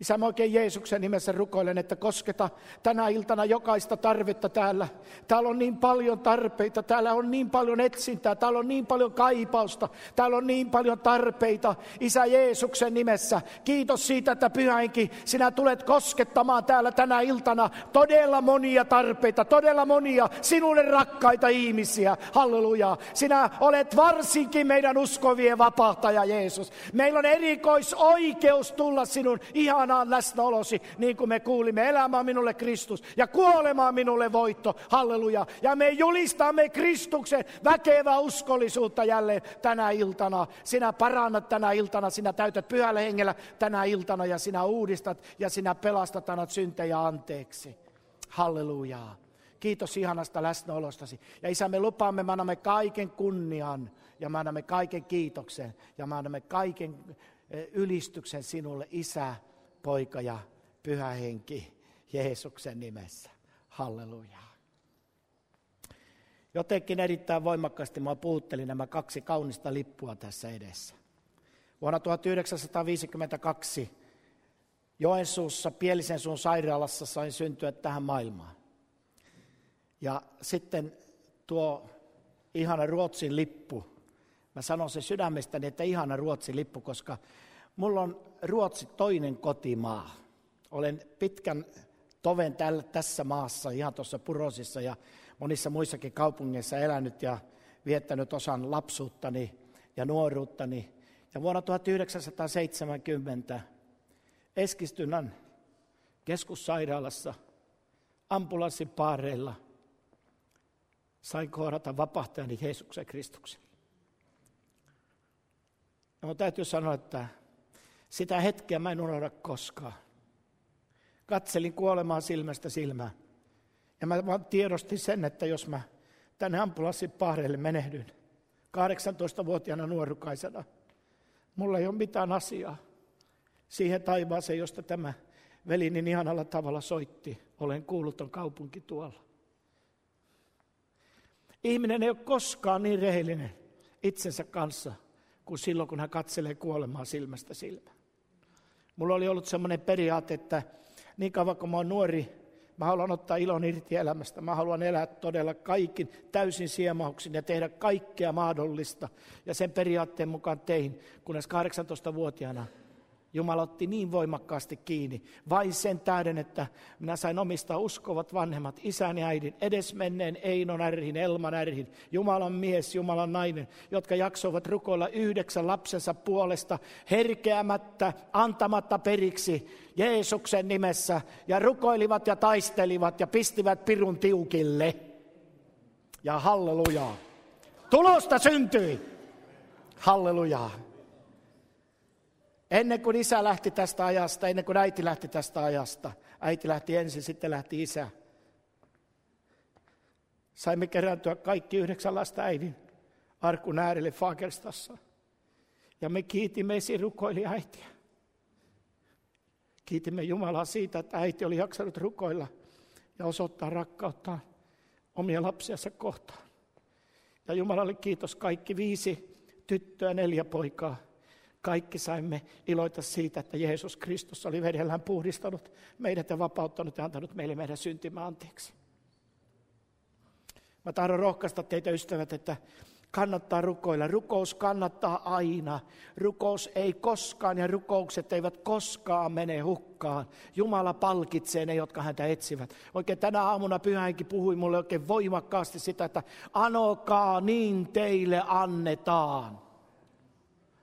Isä, mä oikein Jeesuksen nimessä rukoilen, että kosketa tänä iltana jokaista tarvetta täällä. Täällä on niin paljon tarpeita, täällä on niin paljon etsintää, täällä on niin paljon kaipausta, täällä on niin paljon tarpeita. Isä Jeesuksen nimessä, kiitos siitä, että pyhäinkin sinä tulet koskettamaan täällä tänä iltana todella monia tarpeita, todella monia sinulle rakkaita ihmisiä. Halleluja. Sinä olet varsinkin meidän uskovien vapahtaja Jeesus. Meillä on erikoisoikeus tulla sinun ihan ihanaan läsnäolosi, niin kuin me kuulimme. Elämä on minulle Kristus ja kuolema on minulle voitto. Halleluja. Ja me julistamme Kristuksen väkevää uskollisuutta jälleen tänä iltana. Sinä parannat tänä iltana, sinä täytät pyhällä hengellä tänä iltana ja sinä uudistat ja sinä pelastat annat syntejä anteeksi. Hallelujaa. Kiitos ihanasta läsnäolostasi. Ja isä, me lupaamme, me annamme kaiken kunnian ja me annamme kaiken kiitoksen ja me annamme kaiken eh, ylistyksen sinulle, Isä, poika ja pyhä henki Jeesuksen nimessä. Halleluja. Jotenkin erittäin voimakkaasti mä puhuttelin nämä kaksi kaunista lippua tässä edessä. Vuonna 1952 Joensuussa Pielisen suun sairaalassa sain syntyä tähän maailmaan. Ja sitten tuo ihana Ruotsin lippu, mä sanon sen sydämestäni, että ihana Ruotsin lippu, koska mulla on Ruotsi toinen kotimaa. Olen pitkän toven tällä, tässä maassa, ihan tuossa Purosissa ja monissa muissakin kaupungeissa elänyt ja viettänyt osan lapsuuttani ja nuoruuttani. Ja vuonna 1970 Eskistynän keskussairaalassa ambulanssipaareilla sain kohdata vapahtajani Jeesuksen Kristuksen. Ja täytyy sanoa, että sitä hetkeä mä en unohda koskaan. Katselin kuolemaan silmästä silmään. Ja mä vaan tiedostin sen, että jos mä tänne ambulanssin pahreille menehdyn, 18-vuotiaana nuorukaisena, mulla ei ole mitään asiaa siihen taivaaseen, josta tämä veli niin ihanalla tavalla soitti. Olen kuuluton kaupunki tuolla. Ihminen ei ole koskaan niin rehellinen itsensä kanssa kuin silloin, kun hän katselee kuolemaa silmästä silmään. Mulla oli ollut semmoinen periaate, että niin kauan kuin mä oon nuori, mä haluan ottaa ilon irti elämästä. Mä haluan elää todella kaikin täysin siemauksin ja tehdä kaikkea mahdollista. Ja sen periaatteen mukaan tein, kunnes 18-vuotiaana Jumala otti niin voimakkaasti kiinni, vain sen tähden, että minä sain omistaa uskovat vanhemmat, isän ja äidin, edesmenneen Einon ärhin, Elman ärhin, Jumalan mies, Jumalan nainen, jotka jaksoivat rukoilla yhdeksän lapsensa puolesta, herkeämättä, antamatta periksi Jeesuksen nimessä, ja rukoilivat ja taistelivat ja pistivät pirun tiukille. Ja hallelujaa. Tulosta syntyi. Hallelujaa. Ennen kuin isä lähti tästä ajasta, ennen kuin äiti lähti tästä ajasta, äiti lähti ensin, sitten lähti isä. Saimme kerääntyä kaikki yhdeksän lasta äidin arkun äärelle Fagerstassa. Ja me kiitimme esirukoili äitiä. Kiitimme Jumalaa siitä, että äiti oli jaksanut rukoilla ja osoittaa rakkauttaan omia lapsiansa kohtaan. Ja Jumalalle kiitos kaikki viisi tyttöä, neljä poikaa kaikki saimme iloita siitä, että Jeesus Kristus oli vedellään puhdistanut meidät ja vapauttanut ja antanut meille meidän syntymä anteeksi. Mä tahdon rohkaista teitä ystävät, että kannattaa rukoilla. Rukous kannattaa aina. Rukous ei koskaan ja rukoukset eivät koskaan mene hukkaan. Jumala palkitsee ne, jotka häntä etsivät. Oikein tänä aamuna pyhänkin puhui mulle oikein voimakkaasti sitä, että anokaa niin teille annetaan.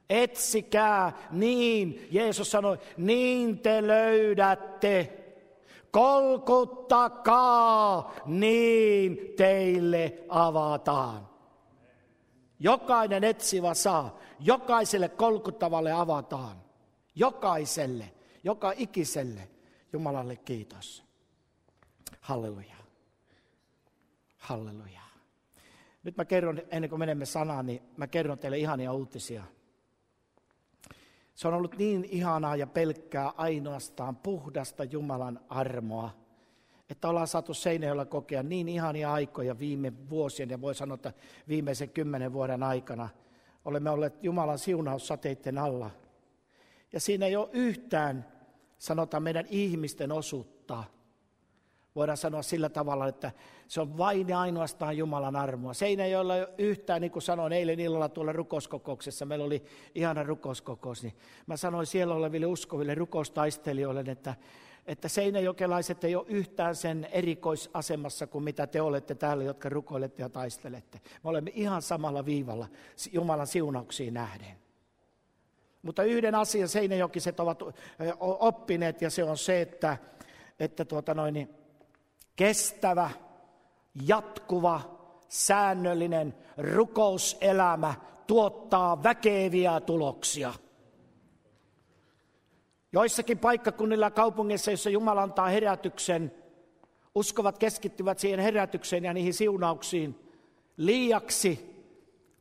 Etsikää niin, Jeesus sanoi, niin te löydätte. Kolkuttakaa, niin teille avataan. Jokainen etsivä saa, jokaiselle kolkuttavalle avataan. Jokaiselle, joka ikiselle. Jumalalle kiitos. Halleluja. Halleluja. Nyt mä kerron, ennen kuin menemme sanaan, niin mä kerron teille ihania uutisia – se on ollut niin ihanaa ja pelkkää ainoastaan puhdasta Jumalan armoa, että ollaan saatu Seinäjoella kokea niin ihania aikoja viime vuosien ja voi sanoa, että viimeisen kymmenen vuoden aikana olemme olleet Jumalan siunaussateiden alla. Ja siinä ei ole yhtään, sanotaan meidän ihmisten osuutta. Voidaan sanoa sillä tavalla, että se on vain ja ainoastaan Jumalan armoa. Se ei ole yhtään, niin kuin sanoin eilen illalla tuolla rukouskokouksessa, meillä oli ihana rukouskokous, niin mä sanoin siellä oleville uskoville rukoustaistelijoille, että että seinäjokelaiset ei ole yhtään sen erikoisasemassa kuin mitä te olette täällä, jotka rukoilette ja taistelette. Me olemme ihan samalla viivalla Jumalan siunauksiin nähden. Mutta yhden asian seinäjokiset ovat oppineet ja se on se, että, että tuota noin, kestävä, jatkuva, säännöllinen rukouselämä tuottaa väkeviä tuloksia – Joissakin paikkakunnilla ja kaupungeissa, joissa Jumala antaa herätyksen, uskovat keskittyvät siihen herätykseen ja niihin siunauksiin liiaksi,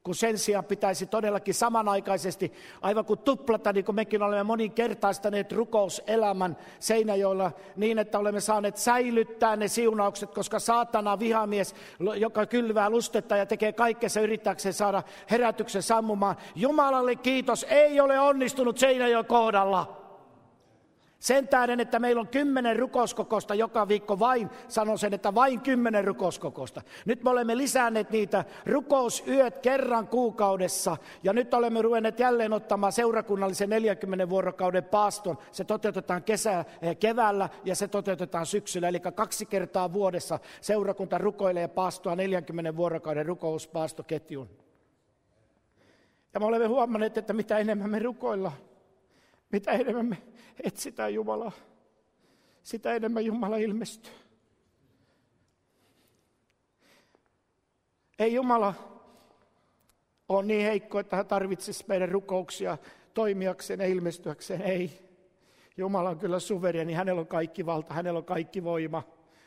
kun sen sijaan pitäisi todellakin samanaikaisesti, aivan kuin tuplata, niin kuin mekin olemme moninkertaistaneet rukouselämän Seinäjoilla niin, että olemme saaneet säilyttää ne siunaukset, koska saatana vihamies, joka kylvää lustetta ja tekee kaikkensa yrittääkseen saada herätyksen sammumaan. Jumalalle kiitos, ei ole onnistunut Seinäjoen kohdalla. Sen tähden, että meillä on kymmenen rukouskokosta joka viikko vain, sanon sen, että vain kymmenen rukouskokosta. Nyt me olemme lisänneet niitä rukousyöt kerran kuukaudessa ja nyt olemme ruvenneet jälleen ottamaan seurakunnallisen 40 vuorokauden paaston. Se toteutetaan kesä, eh, keväällä ja se toteutetaan syksyllä, eli kaksi kertaa vuodessa seurakunta rukoilee paastoa 40 vuorokauden rukouspaastoketjun. Ja me olemme huomanneet, että mitä enemmän me rukoillaan, mitä enemmän me etsitään Jumalaa, sitä enemmän Jumala ilmestyy. Ei Jumala ole niin heikko, että hän tarvitsisi meidän rukouksia toimijakseen ja ilmestyäkseen. Ei. Jumala on kyllä suvereni, hänellä on kaikki valta, hänellä on kaikki voima.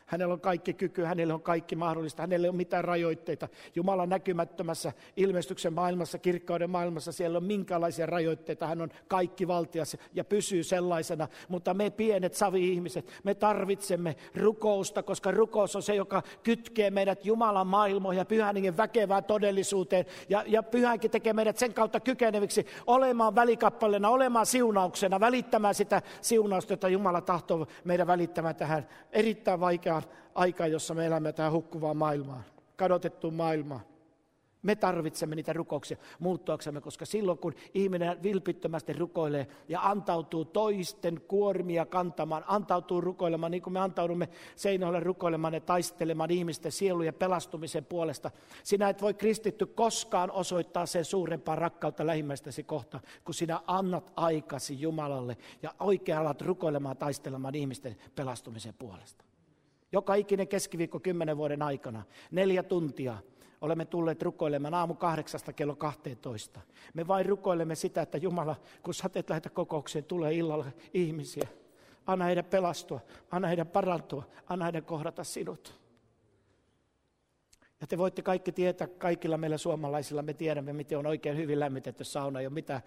Hänellä on kaikki kyky, hänellä on kaikki mahdollista, hänellä ei ole mitään rajoitteita. Jumalan näkymättömässä ilmestyksen maailmassa, kirkkauden maailmassa, siellä on minkälaisia rajoitteita. Hän on kaikki valtias ja pysyy sellaisena. Mutta me pienet savi-ihmiset, me tarvitsemme rukousta, koska rukous on se, joka kytkee meidät Jumalan maailmoihin ja pyhän väkevään todellisuuteen. Ja, ja pyhänkin tekee meidät sen kautta kykeneviksi olemaan välikappaleena, olemaan siunauksena, välittämään sitä siunausta, jota Jumala tahtoo meidän välittämään tähän erittäin vaikeaan vaikeaan aikaan, jossa me elämme tähän hukkuvaan maailmaan, kadotettuun maailmaan. Me tarvitsemme niitä rukouksia muuttuaksemme, koska silloin kun ihminen vilpittömästi rukoilee ja antautuu toisten kuormia kantamaan, antautuu rukoilemaan, niin kuin me antaudumme seinälle rukoilemaan ja taistelemaan ihmisten sielujen pelastumisen puolesta. Sinä et voi kristitty koskaan osoittaa sen suurempaa rakkautta lähimmäistäsi kohta, kun sinä annat aikasi Jumalalle ja oikein alat rukoilemaan taistelemaan ihmisten pelastumisen puolesta. Joka ikinen keskiviikko kymmenen vuoden aikana, neljä tuntia, olemme tulleet rukoilemaan aamu kahdeksasta kello 12. Me vain rukoilemme sitä, että Jumala, kun sateet lähetä kokoukseen, tulee illalla ihmisiä. Anna heidän pelastua, anna heidän parantua, anna heidän kohdata sinut. Ja te voitte kaikki tietää, kaikilla meillä suomalaisilla me tiedämme, miten on oikein hyvin lämmitetty sauna. Ei ole mitään,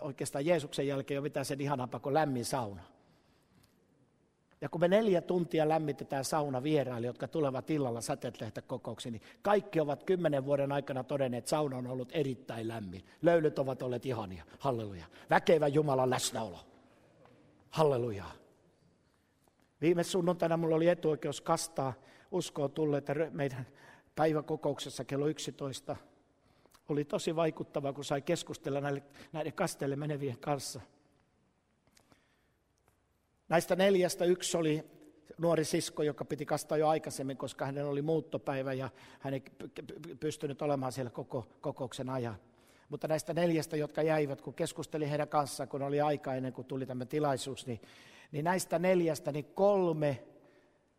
oikeastaan Jeesuksen jälkeen ei ole mitään sen ihanampaa kuin lämmin sauna. Ja kun me neljä tuntia lämmitetään sauna vieraille, jotka tulevat illalla kokouksiin, niin kaikki ovat kymmenen vuoden aikana todenneet, että sauna on ollut erittäin lämmin. Löylyt ovat olleet ihania. Halleluja. Väkevä Jumalan läsnäolo. Halleluja. Viime sunnuntaina minulla oli etuoikeus kastaa uskoon tulleita meidän päiväkokouksessa kello 11. Oli tosi vaikuttava, kun sai keskustella näille, näiden kasteille menevien kanssa – Näistä neljästä yksi oli nuori sisko, joka piti kastaa jo aikaisemmin, koska hänen oli muuttopäivä ja hän ei pystynyt olemaan siellä koko kokouksen ajan. Mutta näistä neljästä, jotka jäivät, kun keskustelin heidän kanssaan, kun oli aika ennen kuin tuli tämä tilaisuus, niin, niin näistä neljästä niin kolme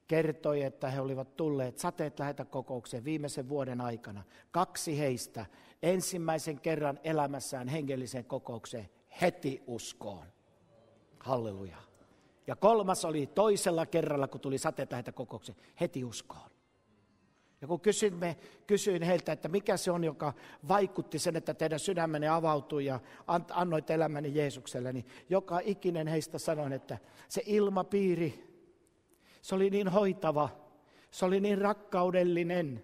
kertoi, että he olivat tulleet sateet lähetä kokoukseen viimeisen vuoden aikana. Kaksi heistä ensimmäisen kerran elämässään hengelliseen kokoukseen heti uskoon. Halleluja. Ja kolmas oli toisella kerralla, kun tuli sateet kokoukseen, heti uskoon. Ja kun kysymme, kysyin heiltä, että mikä se on, joka vaikutti sen, että teidän sydämenne avautui ja annoit elämäni Jeesukselle, niin joka ikinen heistä sanoi, että se ilmapiiri, se oli niin hoitava, se oli niin rakkaudellinen,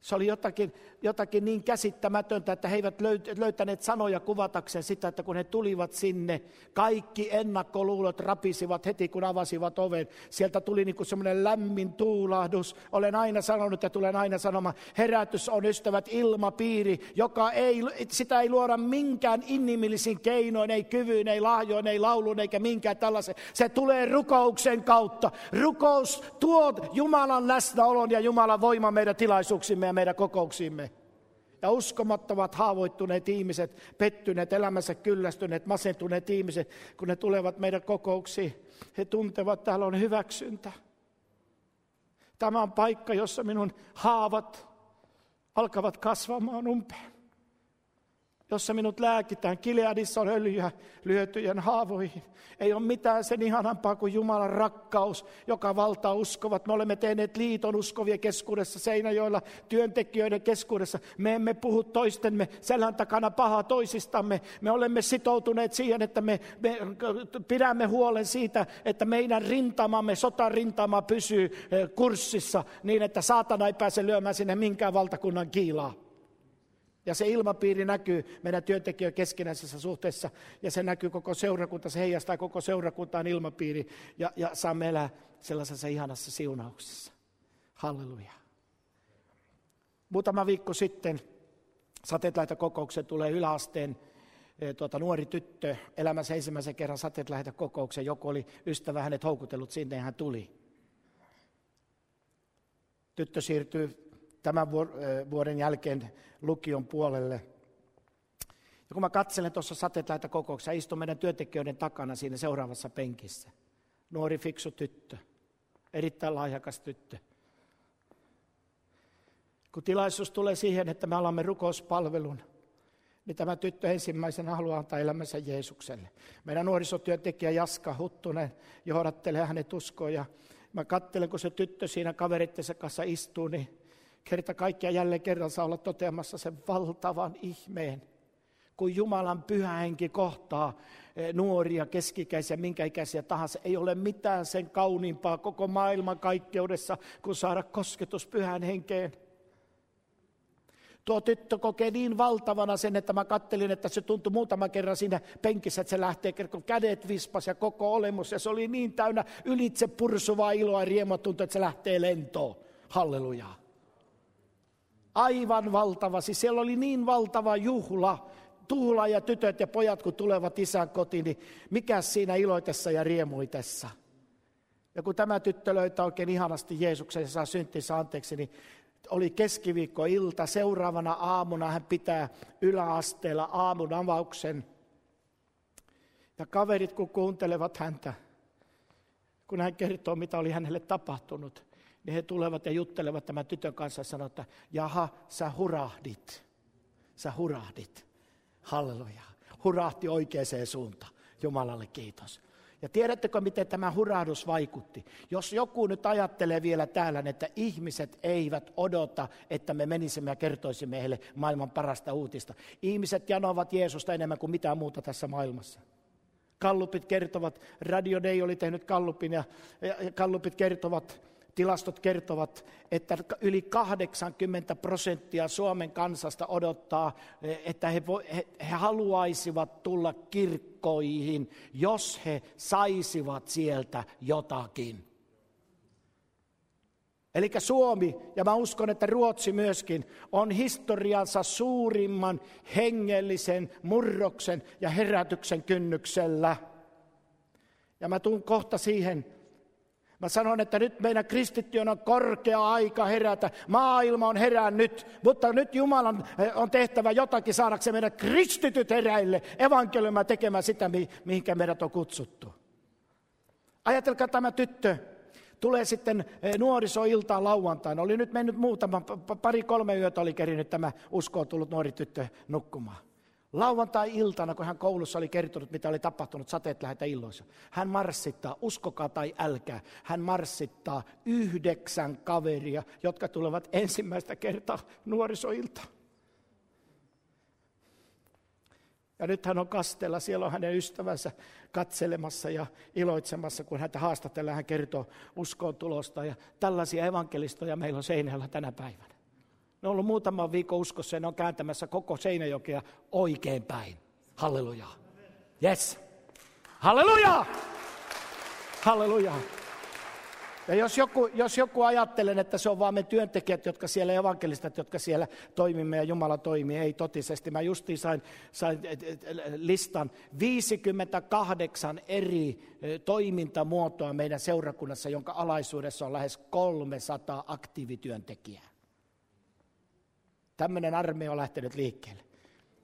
se oli jotakin jotakin niin käsittämätöntä, että he eivät löytäneet sanoja kuvatakseen sitä, että kun he tulivat sinne, kaikki ennakkoluulot rapisivat heti, kun avasivat oven. Sieltä tuli niin semmoinen lämmin tuulahdus. Olen aina sanonut ja tulen aina sanomaan, herätys on ystävät ilmapiiri, joka ei, sitä ei luoda minkään inhimillisin keinoin, ei kyvyin, ei lahjoin, ei laulun eikä minkään tällaisen. Se tulee rukouksen kautta. Rukous tuo Jumalan läsnäolon ja Jumalan voiman meidän tilaisuuksimme ja meidän kokouksiimme. Ja uskomattomat haavoittuneet ihmiset, pettyneet, elämänsä kyllästyneet, masentuneet ihmiset, kun ne tulevat meidän kokouksiin, he tuntevat, että täällä on hyväksyntä. Tämä on paikka, jossa minun haavat alkavat kasvamaan umpeen jossa minut lääkitään. Kileadissa on öljyä lyötyjen haavoihin. Ei ole mitään sen ihanampaa kuin Jumalan rakkaus, joka valtaa uskovat. Me olemme tehneet liiton uskovien keskuudessa Seinäjoilla, työntekijöiden keskuudessa. Me emme puhu toistemme selän takana pahaa toisistamme. Me olemme sitoutuneet siihen, että me, me pidämme huolen siitä, että meidän rintamamme, sotarintama pysyy eh, kurssissa niin, että saatana ei pääse lyömään sinne minkään valtakunnan kiilaa. Ja se ilmapiiri näkyy meidän työntekijöiden keskinäisessä suhteessa ja se näkyy koko seurakunta, se heijastaa koko seurakuntaan ilmapiiri ja, ja saamme elää sellaisessa ihanassa siunauksessa. Halleluja. Muutama viikko sitten kokouksen tulee yläasteen e, tuota, nuori tyttö elämänsä ensimmäisen kerran kokouksen. Joku oli ystävä hänet houkutellut sinne ja hän tuli. Tyttö siirtyy tämän vuoden jälkeen lukion puolelle. Ja kun mä katselen tuossa sateetlaita kokouksessa, istun meidän työntekijöiden takana siinä seuraavassa penkissä. Nuori fiksu tyttö, erittäin lahjakas tyttö. Kun tilaisuus tulee siihen, että me alamme rukouspalvelun, niin tämä tyttö ensimmäisenä haluaa antaa elämänsä Jeesukselle. Meidän nuorisotyöntekijä Jaska Huttunen johdattelee hänet uskoon ja mä katselen, kun se tyttö siinä kaverittensa kanssa istuu, niin kerta kaikkia jälleen kerran saa olla toteamassa sen valtavan ihmeen, kun Jumalan pyhä henki kohtaa eh, nuoria, keskikäisiä, minkä ikäisiä tahansa. Ei ole mitään sen kauniimpaa koko maailman kaikkeudessa, kun saada kosketus pyhän henkeen. Tuo tyttö kokee niin valtavana sen, että mä kattelin, että se tuntui muutama kerran siinä penkissä, että se lähtee, kun kädet vispas ja koko olemus. Ja se oli niin täynnä ylitse pursuvaa iloa ja riemua tuntui, että se lähtee lentoon. Hallelujaa. Aivan valtava, siis siellä oli niin valtava juhla, tuula ja tytöt ja pojat, kun tulevat isän kotiin, niin mikä siinä iloitessa ja riemuitessa? Ja kun tämä tyttö löytää oikein ihanasti Jeesuksen ja saa syntinsä anteeksi, niin oli keskiviikko-ilta. Seuraavana aamuna hän pitää yläasteella aamun avauksen. Ja kaverit, kun kuuntelevat häntä, kun hän kertoo, mitä oli hänelle tapahtunut, niin he tulevat ja juttelevat tämän tytön kanssa ja sanoo, että jaha, sä hurahdit. Sä hurahdit. Halleluja. Hurahti oikeaan suuntaan. Jumalalle kiitos. Ja tiedättekö, miten tämä hurahdus vaikutti? Jos joku nyt ajattelee vielä täällä, että ihmiset eivät odota, että me menisimme ja kertoisimme heille maailman parasta uutista. Ihmiset janovat Jeesusta enemmän kuin mitään muuta tässä maailmassa. Kallupit kertovat, Radio Day oli tehnyt kallupin ja, ja kallupit kertovat, Tilastot kertovat, että yli 80 prosenttia Suomen kansasta odottaa, että he, he, he haluaisivat tulla kirkkoihin, jos he saisivat sieltä jotakin. Eli Suomi, ja mä uskon, että Ruotsi myöskin, on historiansa suurimman hengellisen murroksen ja herätyksen kynnyksellä. Ja mä tuun kohta siihen, Mä sanon, että nyt meidän kristittyön on korkea aika herätä. Maailma on herännyt, mutta nyt Jumalan eh, on tehtävä jotakin saadakseen meidän kristityt heräille evankeliumia tekemään sitä, mihinkä meidät on kutsuttu. Ajatelkaa tämä tyttö, tulee sitten eh, nuorisoiltaan lauantaina. Oli nyt mennyt muutama, pari-kolme yötä oli kerinyt tämä uskoon tullut nuori tyttö nukkumaan. Lauantai-iltana, kun hän koulussa oli kertonut, mitä oli tapahtunut sateet lähetä illoissa, hän marssittaa, uskokaa tai älkää, hän marssittaa yhdeksän kaveria, jotka tulevat ensimmäistä kertaa nuorisoilta. Ja nyt hän on kastella, siellä on hänen ystävänsä katselemassa ja iloitsemassa, kun häntä haastatellaan, hän kertoo uskoon tulosta. Ja tällaisia evankelistoja meillä on seinällä tänä päivänä. Ne on ollut muutaman viikon uskossa ja ne on kääntämässä koko Seinäjokea oikein päin. Halleluja. Yes. Halleluja! Halleluja. Ja jos joku, jos joku ajattelee, että se on vain me työntekijät, jotka siellä evankelistat, jotka siellä toimimme ja Jumala toimii, ei totisesti. Mä justiin sain, sain listan 58 eri toimintamuotoa meidän seurakunnassa, jonka alaisuudessa on lähes 300 aktiivityöntekijää. Tämmöinen armeija on lähtenyt liikkeelle.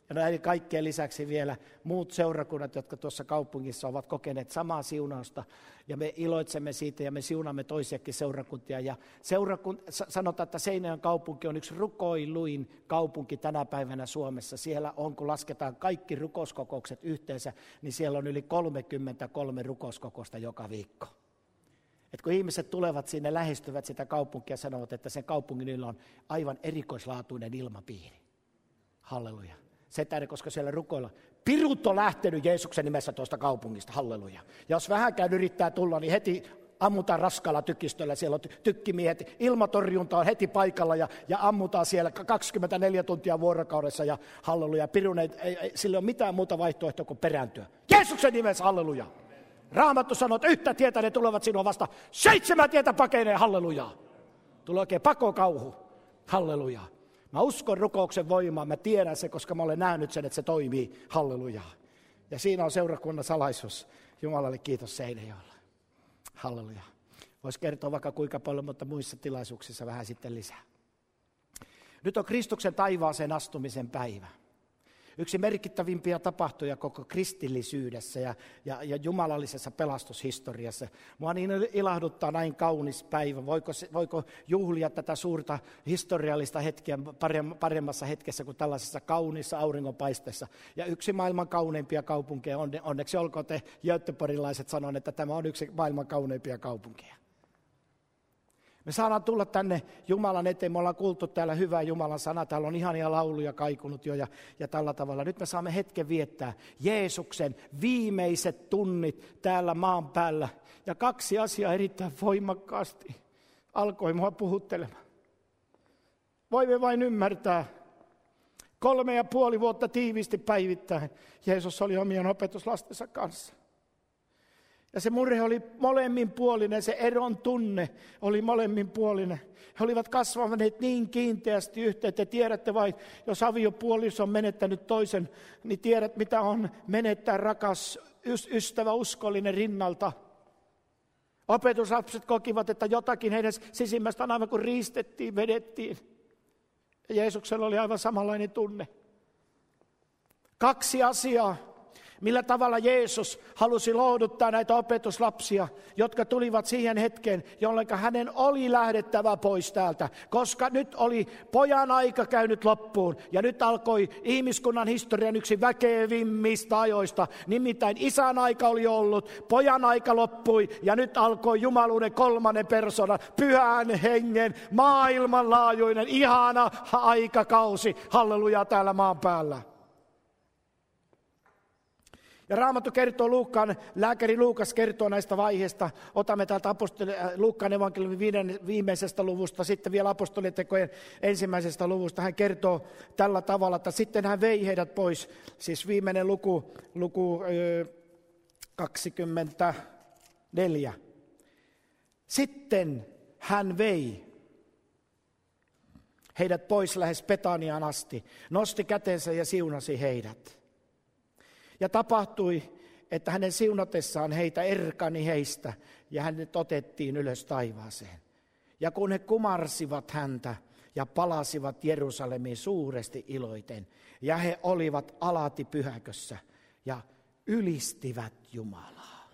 Ja näiden kaikkien lisäksi vielä muut seurakunnat, jotka tuossa kaupungissa ovat kokeneet samaa siunausta. Ja me iloitsemme siitä ja me siunaamme toisiakin seurakuntia. Ja seurakun, sanotaan, että Seinäjön kaupunki on yksi rukoiluin kaupunki tänä päivänä Suomessa. Siellä on, kun lasketaan kaikki rukouskokoukset yhteensä, niin siellä on yli 33 rukouskokousta joka viikko. Et kun ihmiset tulevat sinne, lähestyvät sitä kaupunkia ja sanovat, että sen kaupungin on aivan erikoislaatuinen ilmapiiri. Halleluja. Se tähden, koska siellä rukoilla. Pirut on lähtenyt Jeesuksen nimessä tuosta kaupungista, halleluja. Ja jos vähänkään yrittää tulla, niin heti ammutaan raskalla tykistöllä. Siellä on tykkimiehet, ilmatorjunta on heti paikalla ja, ja ammutaan siellä 24 tuntia vuorokaudessa ja halleluja. Pirun ei, ei, ei, sillä ole mitään muuta vaihtoehtoa kuin perääntyä. Jeesuksen nimessä, halleluja. Raamattu sanoo, että yhtä tietä ne tulevat sinua vasta. Seitsemän tietä pakenee, halleluja. Tulee oikein pakokauhu, halleluja. Mä uskon rukouksen voimaan, mä tiedän se, koska mä olen nähnyt sen, että se toimii. Halleluja. Ja siinä on seurakunnan salaisuus. Jumalalle kiitos Seinäjoella. Halleluja. Voisi kertoa vaikka kuinka paljon, mutta muissa tilaisuuksissa vähän sitten lisää. Nyt on Kristuksen taivaaseen astumisen päivä yksi merkittävimpiä tapahtuja koko kristillisyydessä ja, ja, ja jumalallisessa pelastushistoriassa. Mua niin ilahduttaa näin kaunis päivä. Voiko, voiko juhlia tätä suurta historiallista hetkeä paremmassa hetkessä kuin tällaisessa kauniissa auringonpaisteessa. Ja yksi maailman kauneimpia kaupunkeja, onneksi olkoon te Göteborgilaiset sanon, että tämä on yksi maailman kauneimpia kaupunkeja. Me saadaan tulla tänne Jumalan eteen. Me ollaan kuultu täällä hyvää Jumalan sana. Täällä on ihania lauluja kaikunut jo ja, ja tällä tavalla. Nyt me saamme hetken viettää Jeesuksen viimeiset tunnit täällä maan päällä. Ja kaksi asiaa erittäin voimakkaasti alkoi mua puhuttelemaan. Voimme vain ymmärtää. Kolme ja puoli vuotta tiivisti päivittäin Jeesus oli omien opetuslastensa kanssa. Ja se murhe oli molemminpuolinen, se eron tunne oli molemminpuolinen. He olivat kasvaneet niin kiinteästi yhteen, että tiedätte vain, jos aviopuoliso on menettänyt toisen, niin tiedät mitä on menettää rakas ystävä uskollinen rinnalta. Opetuslapset kokivat, että jotakin heidän sisimmästään aivan kuin riistettiin, vedettiin. Ja Jeesuksella oli aivan samanlainen tunne. Kaksi asiaa Millä tavalla Jeesus halusi lohduttaa näitä opetuslapsia, jotka tulivat siihen hetkeen, jolloin hänen oli lähdettävä pois täältä, koska nyt oli pojan aika käynyt loppuun ja nyt alkoi ihmiskunnan historian yksi väkevimmistä ajoista. Nimittäin isän aika oli ollut, pojan aika loppui ja nyt alkoi jumaluuden kolmannen persoonan, pyhän hengen, maailmanlaajuinen, ihana aikakausi, halleluja täällä maan päällä. Ja Raamattu kertoo Luukkaan, lääkäri Luukas kertoo näistä vaiheista. Otamme täältä apostoli, äh, Luukkaan evankeliumin viimeisestä luvusta, sitten vielä apostolitekojen ensimmäisestä luvusta. Hän kertoo tällä tavalla, että sitten hän vei heidät pois. Siis viimeinen luku, luku ö, 24. Sitten hän vei heidät pois lähes Petaniaan asti, nosti kätensä ja siunasi heidät. Ja tapahtui, että hänen siunatessaan heitä erkani heistä ja hänet otettiin ylös taivaaseen. Ja kun he kumarsivat häntä ja palasivat Jerusalemiin suuresti iloiten, ja he olivat alati pyhäkössä ja ylistivät Jumalaa.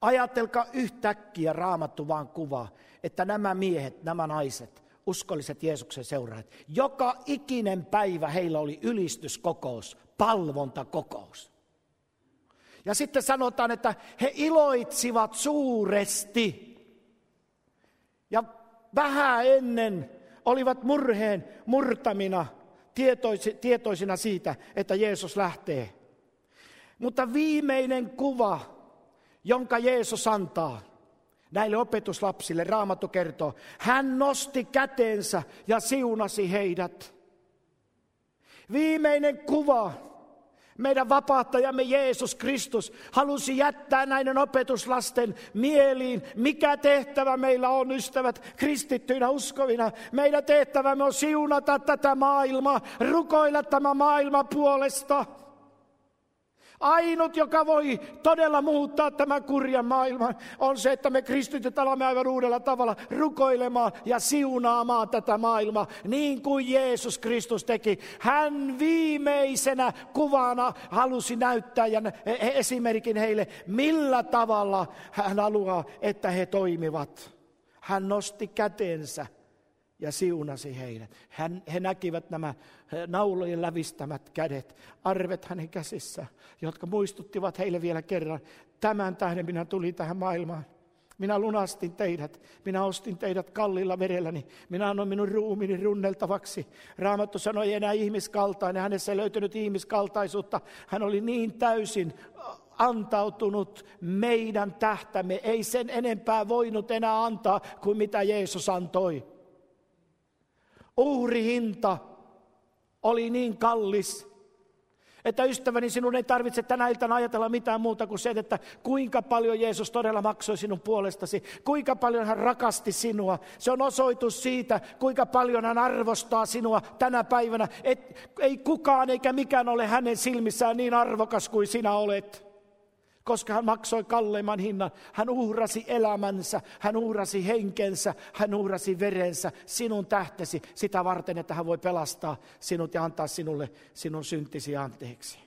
Ajatelkaa yhtäkkiä raamattu vaan kuva, että nämä miehet, nämä naiset, uskolliset Jeesuksen seuraajat. Joka ikinen päivä heillä oli ylistyskokous, palvontakokous. Ja sitten sanotaan, että he iloitsivat suuresti. Ja vähän ennen olivat murheen murtamina tietoisina siitä, että Jeesus lähtee. Mutta viimeinen kuva, jonka Jeesus antaa, näille opetuslapsille, Raamattu kertoo, hän nosti käteensä ja siunasi heidät. Viimeinen kuva, meidän vapahtajamme Jeesus Kristus halusi jättää näiden opetuslasten mieliin, mikä tehtävä meillä on, ystävät, kristittyinä uskovina. Meidän tehtävämme on siunata tätä maailmaa, rukoilla tämä maailma puolesta. Ainut, joka voi todella muuttaa tämän kurjan maailman, on se, että me kristityt alamme aivan uudella tavalla rukoilemaan ja siunaamaan tätä maailmaa, niin kuin Jeesus Kristus teki. Hän viimeisenä kuvana halusi näyttää ja esimerkin heille, millä tavalla hän haluaa, että he toimivat. Hän nosti kätensä ja siunasi heidät. Hän, he näkivät nämä naulojen lävistämät kädet, arvet hänen käsissä, jotka muistuttivat heille vielä kerran, tämän tähden minä tulin tähän maailmaan. Minä lunastin teidät, minä ostin teidät kallilla verelläni, minä annoin minun ruumini runneltavaksi. Raamattu sanoi enää ihmiskaltainen, hänessä ei löytynyt ihmiskaltaisuutta. Hän oli niin täysin antautunut meidän tähtämme, ei sen enempää voinut enää antaa kuin mitä Jeesus antoi. Uhrihinta oli niin kallis, että ystäväni, sinun ei tarvitse tänä iltana ajatella mitään muuta kuin se, että kuinka paljon Jeesus todella maksoi sinun puolestasi, kuinka paljon hän rakasti sinua. Se on osoitus siitä, kuinka paljon hän arvostaa sinua tänä päivänä. Et, ei kukaan eikä mikään ole hänen silmissään niin arvokas kuin sinä olet koska hän maksoi kalleimman hinnan. Hän uhrasi elämänsä, hän uhrasi henkensä, hän uhrasi verensä sinun tähtesi sitä varten, että hän voi pelastaa sinut ja antaa sinulle sinun syntisi anteeksi.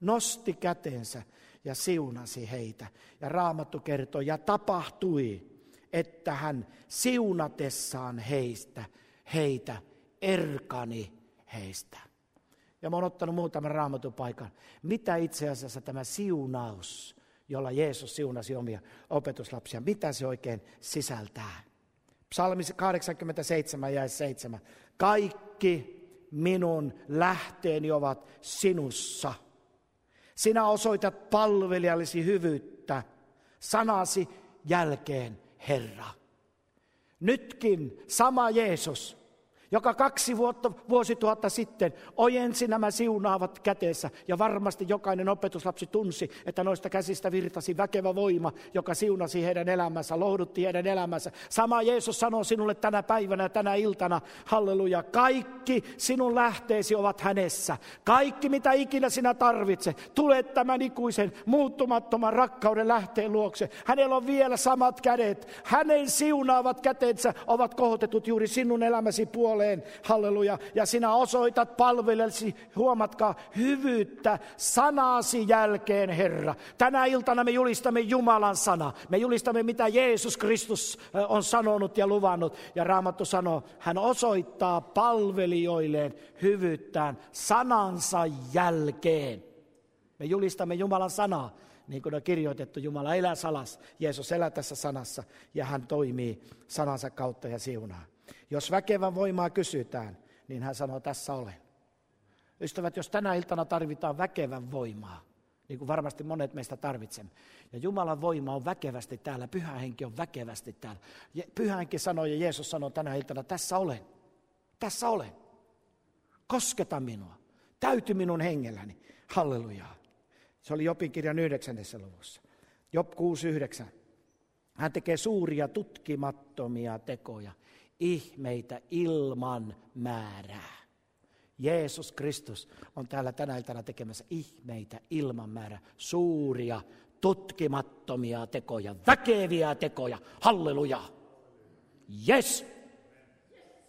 Nosti kätensä ja siunasi heitä. Ja Raamattu kertoo, ja tapahtui, että hän siunatessaan heistä, heitä erkani heistä. Ja mä oon ottanut muutaman raamatupaikan. Mitä itse asiassa tämä siunaus, jolla Jeesus siunasi omia opetuslapsia, mitä se oikein sisältää? Psalmi 87 ja 7. Kaikki minun lähteeni ovat sinussa. Sinä osoitat palvelijallisi hyvyyttä sanasi jälkeen, Herra. Nytkin sama Jeesus joka kaksi vuotta, vuosituhatta sitten ojensi nämä siunaavat käteessä. Ja varmasti jokainen opetuslapsi tunsi, että noista käsistä virtasi väkevä voima, joka siunasi heidän elämänsä, lohdutti heidän elämänsä. Sama Jeesus sanoo sinulle tänä päivänä, tänä iltana, halleluja, kaikki sinun lähteesi ovat hänessä. Kaikki mitä ikinä sinä tarvitset, tule tämän ikuisen muuttumattoman rakkauden lähteen luokse. Hänellä on vielä samat kädet. Hänen siunaavat kätensä ovat kohotetut juuri sinun elämäsi puoleen puoleen, halleluja, ja sinä osoitat palvelesi, huomatkaa, hyvyyttä sanasi jälkeen, Herra. Tänä iltana me julistamme Jumalan sana. Me julistamme, mitä Jeesus Kristus on sanonut ja luvannut. Ja Raamattu sanoo, hän osoittaa palvelijoilleen hyvyyttään sanansa jälkeen. Me julistamme Jumalan sanaa, niin kuin on kirjoitettu, Jumala elää salas. Jeesus elää tässä sanassa ja hän toimii sanansa kautta ja siunaa. Jos väkevän voimaa kysytään, niin hän sanoo, tässä olen. Ystävät, jos tänä iltana tarvitaan väkevän voimaa, niin kuin varmasti monet meistä tarvitsemme. Ja Jumalan voima on väkevästi täällä, pyhä henki on väkevästi täällä. Pyhä henki sanoi ja Jeesus sanoi tänä iltana, tässä olen, tässä olen. Kosketa minua, täyty minun hengelläni. Halleluja. Se oli Jopin kirjan 9. luvussa. Job 6.9. Hän tekee suuria tutkimattomia tekoja ihmeitä ilman määrää. Jeesus Kristus on täällä tänä iltana tekemässä ihmeitä ilman määrää, suuria, tutkimattomia tekoja, väkeviä tekoja. Halleluja. Yes.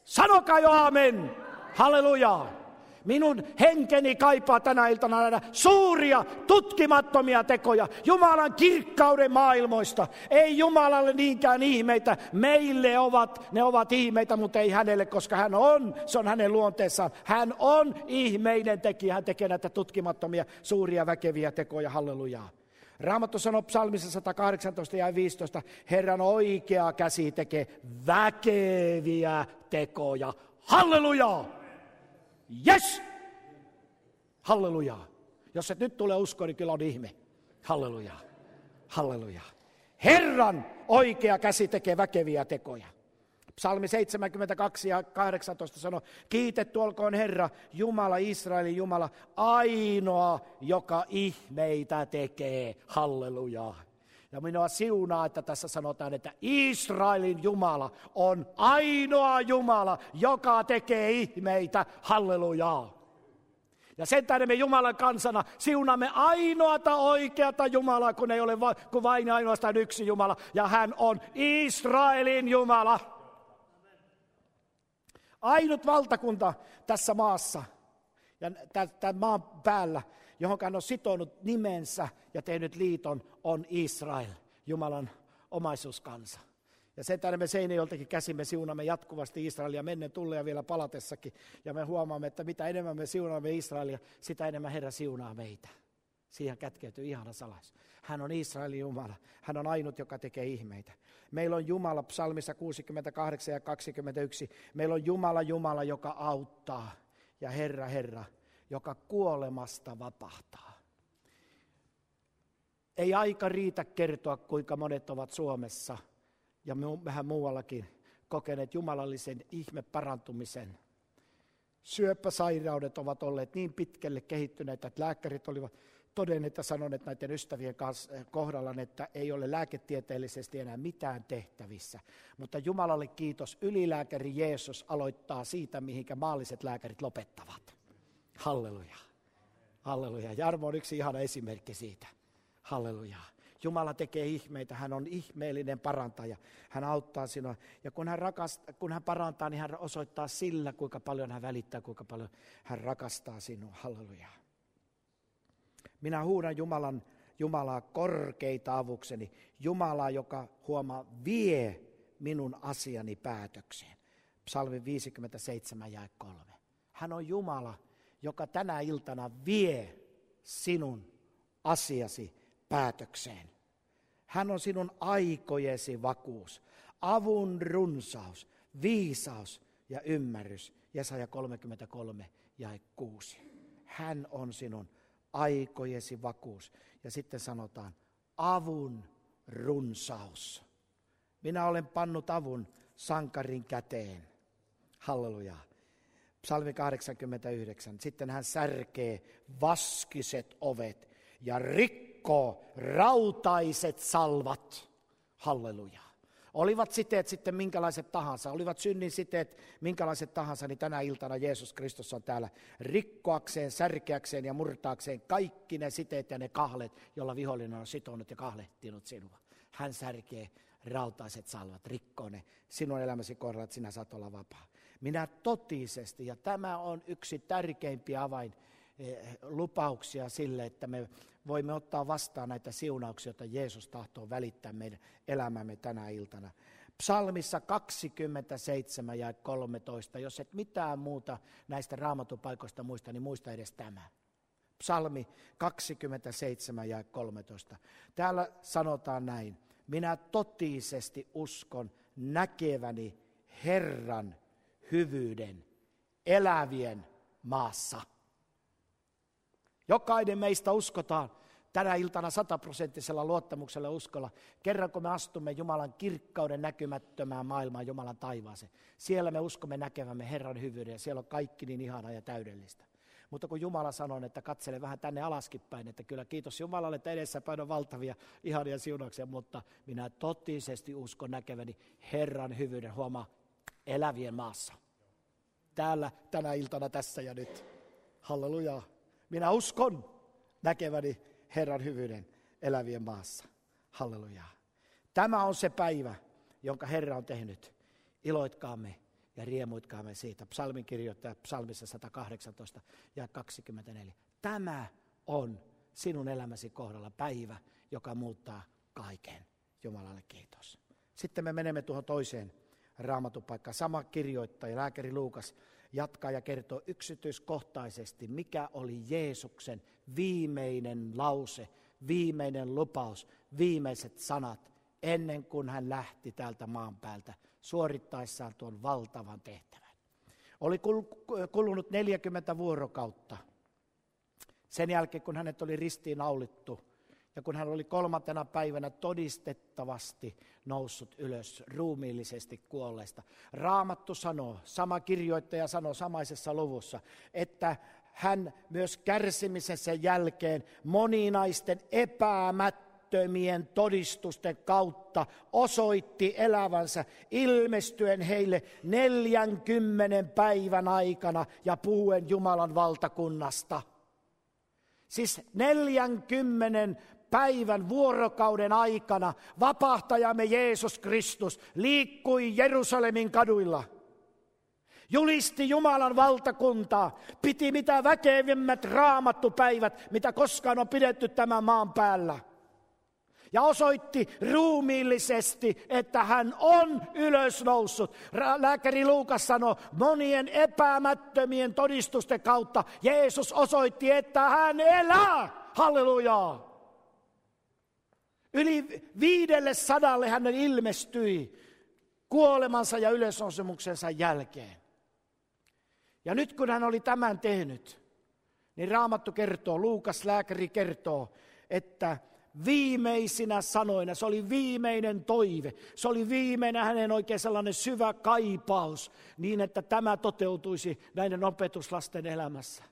Sanokaa jo amen. Halleluja. Minun henkeni kaipaa tänä iltana nähdä suuria, tutkimattomia tekoja Jumalan kirkkauden maailmoista. Ei Jumalalle niinkään ihmeitä. Meille ovat, ne ovat ihmeitä, mutta ei hänelle, koska hän on, se on hänen luonteessaan. Hän on ihmeiden tekijä. Hän tekee näitä tutkimattomia, suuria, väkeviä tekoja. Hallelujaa. Raamattu sanoo psalmissa 118 ja 15, Herran oikea käsi tekee väkeviä tekoja. Hallelujaa! Yes! Halleluja. Jos et nyt tule uskoon, niin kyllä on ihme. Halleluja. Halleluja. Herran oikea käsi tekee väkeviä tekoja. Psalmi 72 ja 18 sanoo, kiitetty olkoon Herra, Jumala, Israelin Jumala, ainoa, joka ihmeitä tekee. Halleluja. Ja minua siunaa, että tässä sanotaan, että Israelin Jumala on ainoa Jumala, joka tekee ihmeitä. Hallelujaa. Ja sen tähden me Jumalan kansana siunamme ainoata oikeata Jumalaa, kun ei ole va- kun vain ainoastaan yksi Jumala. Ja hän on Israelin Jumala. Ainut valtakunta tässä maassa ja tämän maan päällä, johon hän on sitonut nimensä ja tehnyt liiton, on Israel, Jumalan omaisuuskansa. Ja sen tähden me Seinäjoltakin käsimme siunamme jatkuvasti Israelia mennen tulle ja vielä palatessakin. Ja me huomaamme, että mitä enemmän me siunaamme Israelia, sitä enemmän Herra siunaa meitä. Siihen kätkeytyy ihana salaisuus. Hän on Israelin Jumala. Hän on ainut, joka tekee ihmeitä. Meillä on Jumala psalmissa 68 ja 21. Meillä on Jumala Jumala, joka auttaa. Ja Herra Herra, joka kuolemasta vapahtaa. Ei aika riitä kertoa, kuinka monet ovat Suomessa ja vähän muuallakin kokeneet jumalallisen ihme parantumisen. Syöpäsairaudet ovat olleet niin pitkälle kehittyneitä, että lääkärit olivat todenneet ja sanoneet näiden ystävien kanssa eh, kohdalla, että ei ole lääketieteellisesti enää mitään tehtävissä. Mutta Jumalalle kiitos, ylilääkäri Jeesus aloittaa siitä, mihinkä maalliset lääkärit lopettavat. Halleluja. Halleluja. Jarmo on yksi ihana esimerkki siitä. Halleluja. Jumala tekee ihmeitä, hän on ihmeellinen parantaja. Hän auttaa sinua. Ja kun hän, rakastaa, kun hän parantaa, niin hän osoittaa sillä, kuinka paljon hän välittää, kuinka paljon hän rakastaa sinua. Halleluja. Minä huudan Jumalan, Jumalaa korkeita avukseni. Jumalaa, joka huomaa vie minun asiani päätökseen. Psalmi 57 ja 3. Hän on Jumala, joka tänä iltana vie sinun asiasi päätökseen. Hän on sinun aikojesi vakuus, avun runsaus, viisaus ja ymmärrys. Jesaja 33 ja 6. Hän on sinun aikojesi vakuus. Ja sitten sanotaan, avun runsaus. Minä olen pannut avun sankarin käteen. Halleluja. Psalmi 89. Sitten hän särkee vaskiset ovet ja rikkoo rautaiset salvat. Halleluja. Olivat siteet sitten minkälaiset tahansa, olivat synnin siteet minkälaiset tahansa, niin tänä iltana Jeesus Kristus on täällä rikkoakseen, särkeäkseen ja murtaakseen kaikki ne siteet ja ne kahlet, jolla vihollinen on sitonut ja kahlehtinut sinua. Hän särkee rautaiset salvat, rikkoo ne sinun elämäsi kohdalla, että sinä saat olla vapaa. Minä totisesti, ja tämä on yksi tärkeimpiä avain, eh, lupauksia sille, että me voimme ottaa vastaan näitä siunauksia, joita Jeesus tahtoo välittää meidän elämämme tänä iltana. Psalmissa 27 ja 13, jos et mitään muuta näistä raamatupaikoista muista, niin muista edes tämä. Psalmi 27 ja 13. Täällä sanotaan näin. Minä totisesti uskon näkeväni Herran hyvyyden elävien maassa. Jokainen meistä uskotaan tänä iltana sataprosenttisella luottamuksella uskolla. Kerran kun me astumme Jumalan kirkkauden näkymättömään maailmaan, Jumalan taivaaseen, siellä me uskomme näkevämme Herran hyvyyden ja siellä on kaikki niin ihanaa ja täydellistä. Mutta kun Jumala sanoo, että katsele vähän tänne alaskin päin, että kyllä kiitos Jumalalle, että edessäpäin on valtavia ihania siunauksia, mutta minä totisesti uskon näkeväni Herran hyvyyden, huomaa, elävien maassa. Täällä, tänä iltana, tässä ja nyt. Halleluja. Minä uskon näkeväni Herran hyvyyden elävien maassa. Halleluja. Tämä on se päivä, jonka Herra on tehnyt. Iloitkaamme ja riemuitkaamme siitä. Psalmin kirjoittaja psalmissa 118 ja 24. Tämä on sinun elämäsi kohdalla päivä, joka muuttaa kaiken. Jumalalle kiitos. Sitten me menemme tuohon toiseen raamatupaikkaan. Sama kirjoittaja, lääkäri Luukas, jatkaa ja kertoo yksityiskohtaisesti, mikä oli Jeesuksen viimeinen lause, viimeinen lupaus, viimeiset sanat, ennen kuin hän lähti täältä maan päältä suorittaessaan tuon valtavan tehtävän. Oli kulunut 40 vuorokautta sen jälkeen, kun hänet oli ristiin naulittu Ja kun hän oli kolmantena päivänä todistettavasti noussut ylös ruumiillisesti kuolleista. Raamattu sanoo, sama kirjoittaja sanoo samaisessa luvussa, että hän myös kärsimisensä jälkeen moninaisten epäämättömien todistusten kautta osoitti elävänsä ilmestyen heille 40 päivän aikana ja puhuen Jumalan valtakunnasta. Siis 40 päivän vuorokauden aikana vapahtajamme Jeesus Kristus liikkui Jerusalemin kaduilla. Julisti Jumalan valtakuntaa, piti mitä väkevimmät raamattupäivät, mitä koskaan on pidetty tämän maan päällä. Ja osoitti ruumiillisesti, että hän on ylösnoussut. Lääkäri Luukas sanoi, monien epäämättömien todistusten kautta Jeesus osoitti, että hän elää. Hallelujaa! Yli viidelle sadalle hänen ilmestyi kuolemansa ja ylösnousemuksensa jälkeen. Ja nyt kun hän oli tämän tehnyt, niin Raamattu kertoo, Luukas lääkäri kertoo, että viimeisinä sanoina, se oli viimeinen toive, se oli viimeinen hänen oikein sellainen syvä kaipaus, niin että tämä toteutuisi näiden opetuslasten elämässä.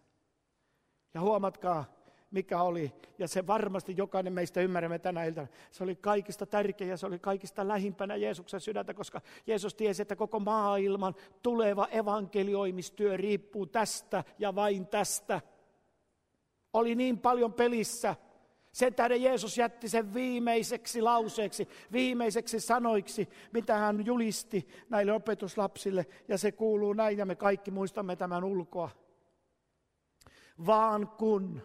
Ja huomatkaa, mikä oli, ja se varmasti jokainen meistä ymmärrämme tänä iltana, se oli kaikista tärkeä ja se oli kaikista lähimpänä Jeesuksen sydäntä, koska Jeesus tiesi, että koko maailman tuleva evankelioimistyö riippuu tästä ja vain tästä. Oli niin paljon pelissä. Sen tähden Jeesus jätti sen viimeiseksi lauseeksi, viimeiseksi sanoiksi, mitä hän julisti näille opetuslapsille. Ja se kuuluu näin, ja me kaikki muistamme tämän ulkoa. Vaan kun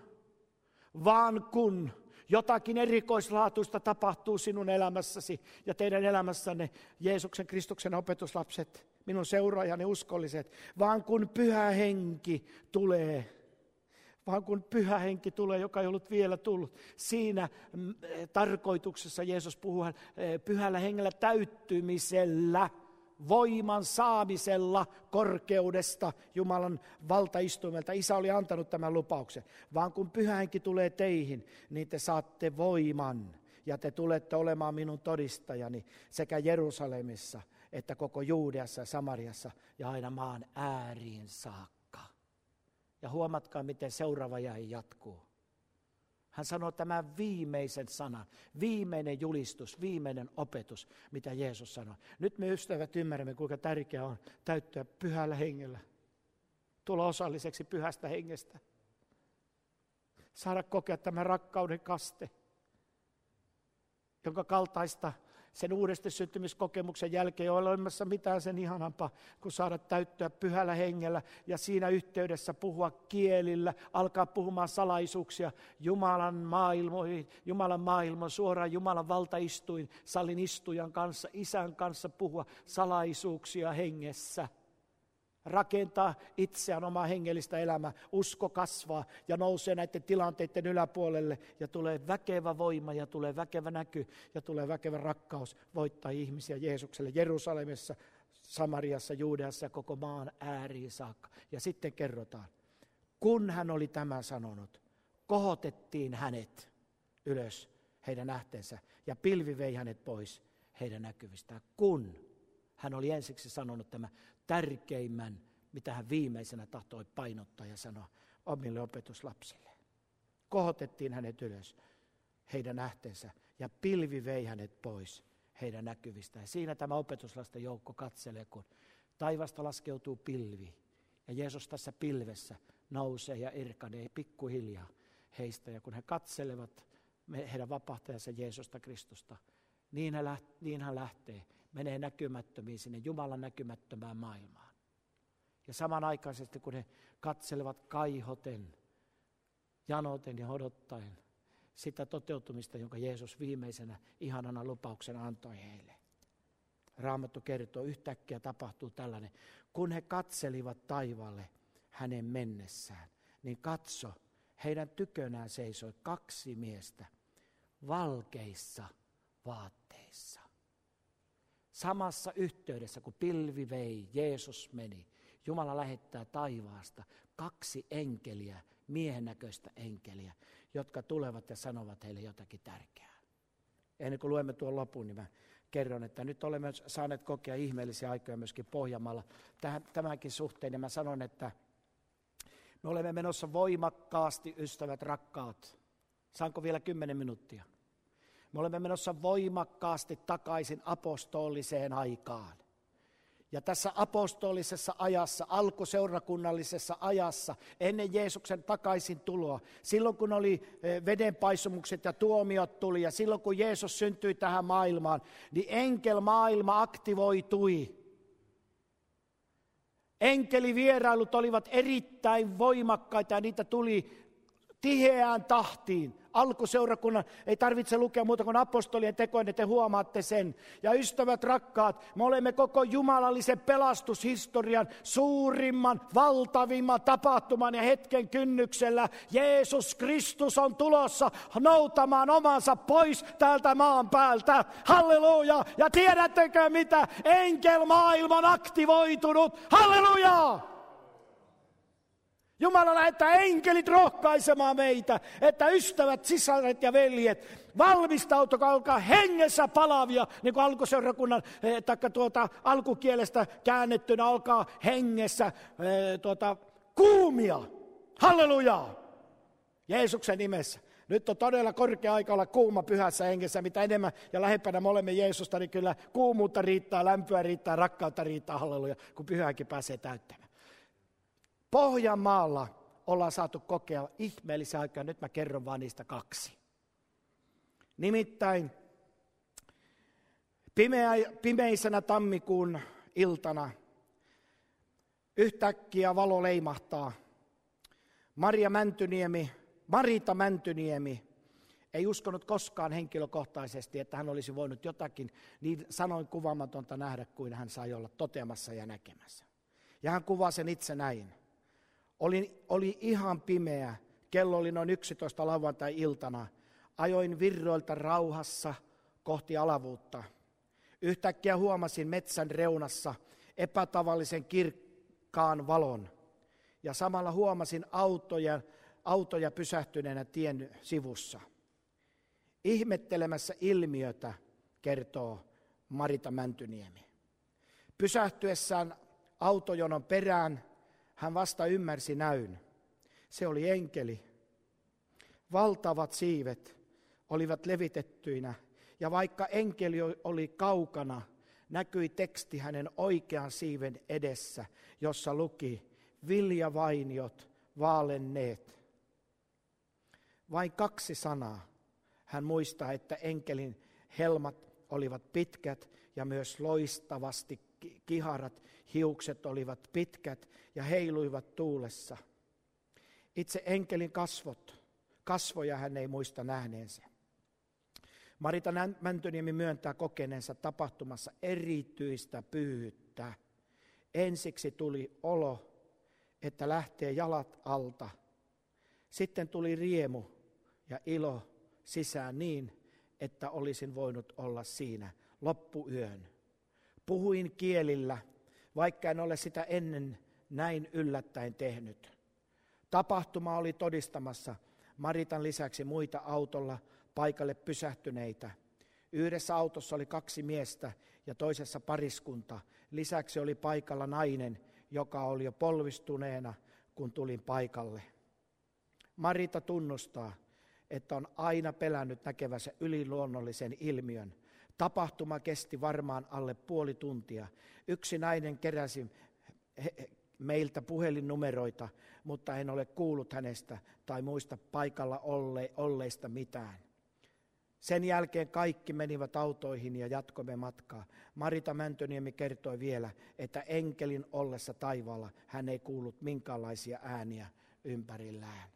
vaan kun jotakin erikoislaatuista tapahtuu sinun elämässäsi ja teidän elämässänne, Jeesuksen Kristuksen opetuslapset, minun seuraajani uskolliset, vaan kun pyhä henki tulee, vaan kun pyhä henki tulee, joka ei ollut vielä tullut. Siinä mm, tarkoituksessa Jeesus puhuu eh, pyhällä hengellä täyttymisellä – voiman saamisella korkeudesta Jumalan valtaistuimelta. Isä oli antanut tämän lupauksen. Vaan kun pyhänkin tulee teihin, niin te saatte voiman ja te tulette olemaan minun todistajani sekä Jerusalemissa että koko Juudeassa ja Samariassa ja aina maan ääriin saakka. Ja huomatkaa, miten seuraava jäi jatkuu. Hän sanoi tämän viimeisen sanan, viimeinen julistus, viimeinen opetus, mitä Jeesus sanoi. Nyt me ystävät ymmärrämme, kuinka tärkeää on täyttyä pyhällä hengellä. Tulla osalliseksi pyhästä hengestä. Saada kokea tämän rakkauden kaste, jonka kaltaista sen uudesti syntymiskokemuksen jälkeen ole olemassa mitään sen ihanampaa kuin saada täyttyä pyhällä hengellä ja siinä yhteydessä puhua kielillä, alkaa puhumaan salaisuuksia Jumalan maailmoihin, Jumalan maailman suoraan Jumalan valtaistuin, salin istujan kanssa, isän kanssa puhua salaisuuksia hengessä rakentaa itseään omaa hengellistä elämää. Usko kasvaa ja nousee näiden tilanteiden yläpuolelle ja tulee väkevä voima ja tulee väkevä näky ja tulee väkevä rakkaus voittaa ihmisiä Jeesukselle Jerusalemissa, Samariassa, Juudeassa ja koko maan ääriin saakka. Ja sitten kerrotaan, kun hän oli tämä sanonut, kohotettiin hänet ylös heidän nähteensä ja pilvi vei hänet pois heidän näkyvistään, kun hän oli ensiksi sanonut tämä tärkeimmän, mitä hän viimeisenä tahtoi painottaa ja sanoa omille opetuslapsille. Kohotettiin hänet ylös heidän nähteensä ja pilvi vei hänet pois heidän näkyvistä. Ja siinä tämä opetuslasten joukko katselee, kun taivasta laskeutuu pilvi. Ja Jeesus tässä pilvessä nousee ja irkanee pikkuhiljaa heistä. Ja kun he katselevat heidän vapahtajansa Jeesusta Kristusta, niin hän, lähtee, niin hän lähtee, menee näkymättömiin sinne Jumalan näkymättömään maailmaan. Ja samanaikaisesti kun he katselevat kaihoten, janoten ja odottaen sitä toteutumista, jonka Jeesus viimeisenä ihanana lupauksena antoi heille. Raamattu kertoo, yhtäkkiä tapahtuu tällainen. Kun he katselivat taivaalle hänen mennessään, niin katso, heidän tykönään seisoi kaksi miestä valkeissa vaatteissa. Samassa yhteydessä, kun pilvi vei, Jeesus meni, Jumala lähettää taivaasta kaksi enkeliä, miehen näköistä enkeliä, jotka tulevat ja sanovat heille jotakin tärkeää. Ennen kuin luemme tuon lopun, niin mä kerron, että nyt olemme saaneet kokea ihmeellisiä aikoja myöskin Pohjanmaalla tähän, tämänkin suhteen. Ja mä sanon, että me olemme menossa voimakkaasti, ystävät rakkaat. Saanko vielä kymmenen minuuttia? Me olemme menossa voimakkaasti takaisin apostoliseen aikaan. Ja tässä apostolisessa ajassa, alkuseurakunnallisessa ajassa, ennen Jeesuksen takaisin tuloa, silloin kun oli e, vedenpaisumukset ja tuomiot tuli ja silloin kun Jeesus syntyi tähän maailmaan, niin enkelmaailma aktivoitui. Enkelivierailut olivat erittäin voimakkaita ja niitä tuli tiheään tahtiin alkuseurakunnan, ei tarvitse lukea muuta kuin apostolien tekoja, niin te huomaatte sen. Ja ystävät rakkaat, me olemme koko jumalallisen pelastushistorian suurimman, valtavimman tapahtuman ja hetken kynnyksellä. Jeesus Kristus on tulossa noutamaan omansa pois täältä maan päältä. Halleluja! Ja tiedättekö mitä? Enkelmaailman aktivoitunut. Halleluja! Jumala lähettää enkelit rohkaisemaan meitä, että ystävät, sisaret ja veljet, valmistautukaa, olkaa hengessä palavia, niin kuin alkuseurakunnan, eh, taikka tuota, alkukielestä käännettynä, olkaa hengessä eh, tuota, kuumia. Halleluja! Jeesuksen nimessä. Nyt on todella korkea aika olla kuuma pyhässä hengessä. Mitä enemmän ja lähempänä me olemme Jeesusta, niin kyllä kuumuutta riittää, lämpöä riittää, rakkautta riittää, halleluja, kun pyhäkin pääsee täyttämään. Pohjanmaalla ollaan saatu kokea ihmeellisiä aikaa. Nyt mä kerron vain niistä kaksi. Nimittäin pimeä, pimeisenä tammikuun iltana yhtäkkiä valo leimahtaa. Maria Mäntyniemi, Marita Mäntyniemi ei uskonut koskaan henkilökohtaisesti, että hän olisi voinut jotakin niin sanoin kuvaamatonta nähdä kuin hän sai olla toteamassa ja näkemässä. Ja hän kuvaa sen itse näin. Oli, oli ihan pimeä. Kello oli noin 11 lauantai-iltana. Ajoin virroilta rauhassa kohti alavuutta. Yhtäkkiä huomasin metsän reunassa epätavallisen kirkkaan valon. Ja samalla huomasin autoja, autoja pysähtyneenä tien sivussa. Ihmettelemässä ilmiötä, kertoo Marita Mäntyniemi. Pysähtyessään autojonon perään hän vasta ymmärsi näyn. Se oli enkeli. Valtavat siivet olivat levitettyinä, ja vaikka enkeli oli kaukana, näkyi teksti hänen oikean siiven edessä, jossa luki viljavainiot vaalenneet. Vain kaksi sanaa. Hän muistaa, että enkelin helmat olivat pitkät ja myös loistavasti kiharat hiukset olivat pitkät ja heiluivat tuulessa. Itse enkelin kasvot, kasvoja hän ei muista nähneensä. Marita Mäntyniemi myöntää kokeneensa tapahtumassa erityistä pyyttä. Ensiksi tuli olo, että lähtee jalat alta. Sitten tuli riemu ja ilo sisään niin, että olisin voinut olla siinä loppuyön. Puhuin kielillä, vaikka en ole sitä ennen näin yllättäen tehnyt. Tapahtuma oli todistamassa Maritan lisäksi muita autolla paikalle pysähtyneitä. Yhdessä autossa oli kaksi miestä ja toisessa pariskunta. Lisäksi oli paikalla nainen, joka oli jo polvistuneena, kun tulin paikalle. Marita tunnustaa, että on aina pelännyt näkevänsä yliluonnollisen ilmiön – Tapahtuma kesti varmaan alle puoli tuntia. Yksi nainen keräsi meiltä puhelinnumeroita, mutta en ole kuullut hänestä tai muista paikalla olle, olleista mitään. Sen jälkeen kaikki menivät autoihin ja jatkoimme matkaa. Marita Mäntöniemi kertoi vielä, että enkelin ollessa taivaalla hän ei kuullut minkäänlaisia ääniä ympärillään.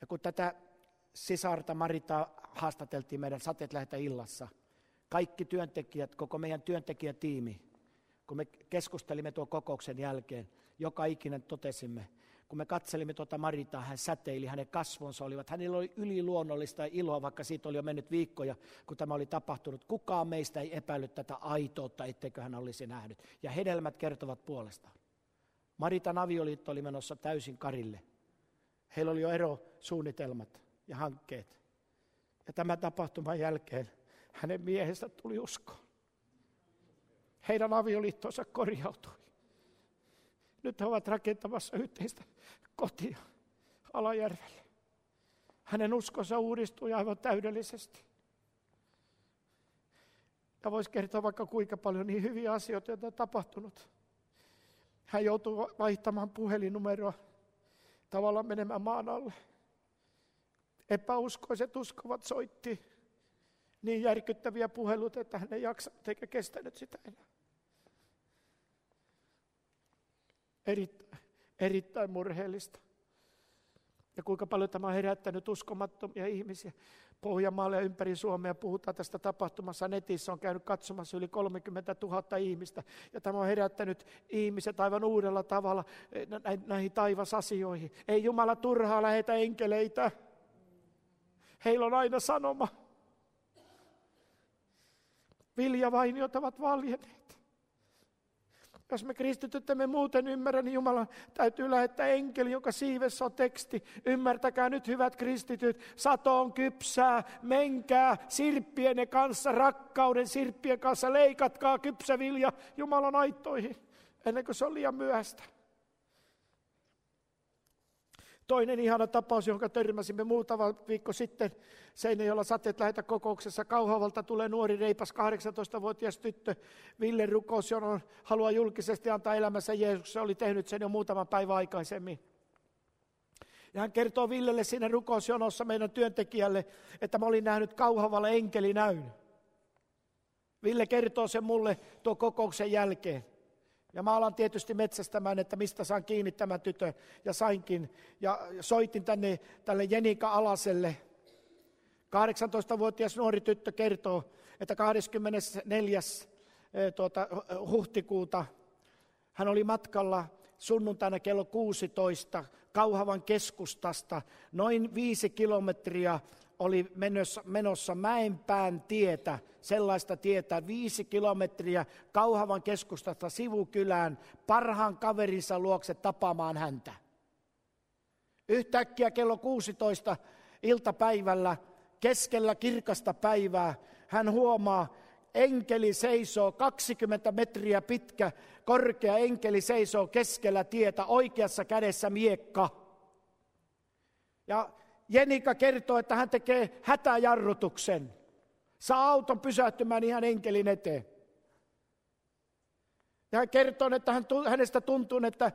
Ja kun tätä sisarta Marita haastateltiin meidän Sateet lähetä illassa – kaikki työntekijät, koko meidän työntekijätiimi, kun me keskustelimme tuon kokouksen jälkeen, joka ikinen totesimme, kun me katselimme tuota Maritaa, hän säteili, hänen kasvonsa olivat, hänellä oli yliluonnollista iloa, vaikka siitä oli jo mennyt viikkoja, kun tämä oli tapahtunut. Kukaan meistä ei epäillyt tätä aitoutta, etteikö hän olisi nähnyt. Ja hedelmät kertovat puolestaan. Maritan avioliitto oli menossa täysin karille. Heillä oli jo erosuunnitelmat ja hankkeet. Ja tämän tapahtuman jälkeen hänen miehestä tuli usko. Heidän avioliittonsa korjautui. Nyt he ovat rakentamassa yhteistä kotia Alajärvelle. Hänen uskonsa uudistui aivan täydellisesti. Ja voisi kertoa vaikka kuinka paljon niin hyviä asioita, joita on tapahtunut. Hän joutui vaihtamaan puhelinnumeroa, tavallaan menemään maan alle. Epäuskoiset uskovat soitti niin järkyttäviä puheluita, että hän ei jaksanut eikä kestänyt sitä enää. Erittäin, erittäin murheellista. Ja kuinka paljon tämä on herättänyt uskomattomia ihmisiä. Pohjanmaalle ja ympäri Suomea puhutaan tästä tapahtumassa. Netissä on käynyt katsomassa yli 30 000 ihmistä. Ja tämä on herättänyt ihmiset aivan uudella tavalla eh, näihin taivasasioihin. Ei Jumala turhaa lähetä enkeleitä. Heillä on aina sanoma. Viljavainiot ovat valjenneet. Jos me kristityt emme muuten ymmärrä, niin Jumala täytyy lähettää enkeli, jonka siivessä on teksti. Ymmärtäkää nyt, hyvät kristityt, sato on kypsää, menkää sirppienne kanssa, rakkauden sirppien kanssa, leikatkaa kypsä vilja Jumalan aittoihin, ennen kuin se on liian myöhäistä. Toinen ihana tapaus, jonka törmäsimme muutama viikko sitten, Seinäjoella sateet lähetä kokouksessa. Kauhavalta tulee nuori reipas 18-vuotias tyttö. Ville Rukos, johon haluaa julkisesti antaa elämänsä Jeesuksessa, oli tehnyt sen jo muutaman päivän aikaisemmin. Ja hän kertoo Villelle siinä rukousjonossa meidän työntekijälle, että mä olin nähnyt Kauhavalla enkelinäyn. Ville kertoo sen mulle tuon kokouksen jälkeen. Ja mä alan tietysti metsästämään, että mistä saan kiinni tämän tytön. Ja sainkin. Ja soitin tänne tälle Jenika Alaselle. 18-vuotias nuori tyttö kertoo, että 24. Eh, tuota, huhtikuuta hän oli matkalla sunnuntaina kello 16 Kauhavan keskustasta noin viisi kilometriä oli menossa, menossa Mäenpään tietä, sellaista tietä, viisi kilometriä Kauhavan keskustasta sivukylään parhaan kaverinsa luokse tapaamaan häntä. Yhtäkkiä kello 16 iltapäivällä keskellä kirkasta päivää hän huomaa, enkeli seisoo 20 metriä pitkä, korkea enkeli seisoo keskellä tietä, oikeassa kädessä miekka. Ja Jenika kertoo, että hän tekee hätäjarrutuksen. Saa auton pysähtymään ihan enkelin eteen. Ja hän kertoo, että hän, hänestä tuntuu, että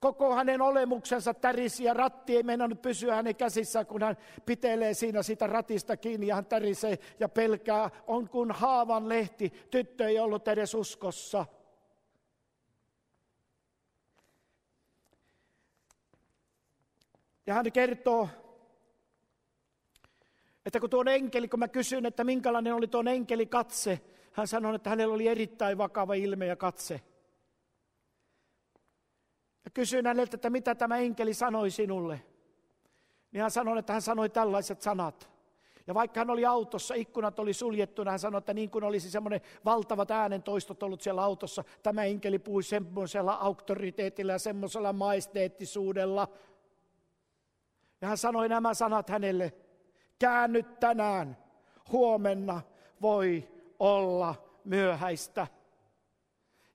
koko hänen olemuksensa tärisi ja ratti ei meinannut pysyä hänen käsissään, kun hän pitelee siinä sitä ratista kiinni ja hän tärisee ja pelkää. On kuin haavan lehti, tyttö ei ollut edes uskossa. Ja hän kertoo, että kun tuon enkeli, kun mä kysyin, että minkälainen oli tuon enkeli katse, hän sanoi, että hänellä oli erittäin vakava ilme ja katse. Ja kysyin häneltä, että mitä tämä enkeli sanoi sinulle. Niin hän sanoi, että hän sanoi tällaiset sanat. Ja vaikka hän oli autossa, ikkunat oli suljettuna, hän sanoi, että niin kuin olisi semmoinen valtavat äänentoistot ollut siellä autossa, tämä enkeli puhui semmoisella auktoriteetilla ja semmoisella maesteettisuudella. Ja hän sanoi nämä sanat hänelle, käänny tänään, huomenna voi olla myöhäistä.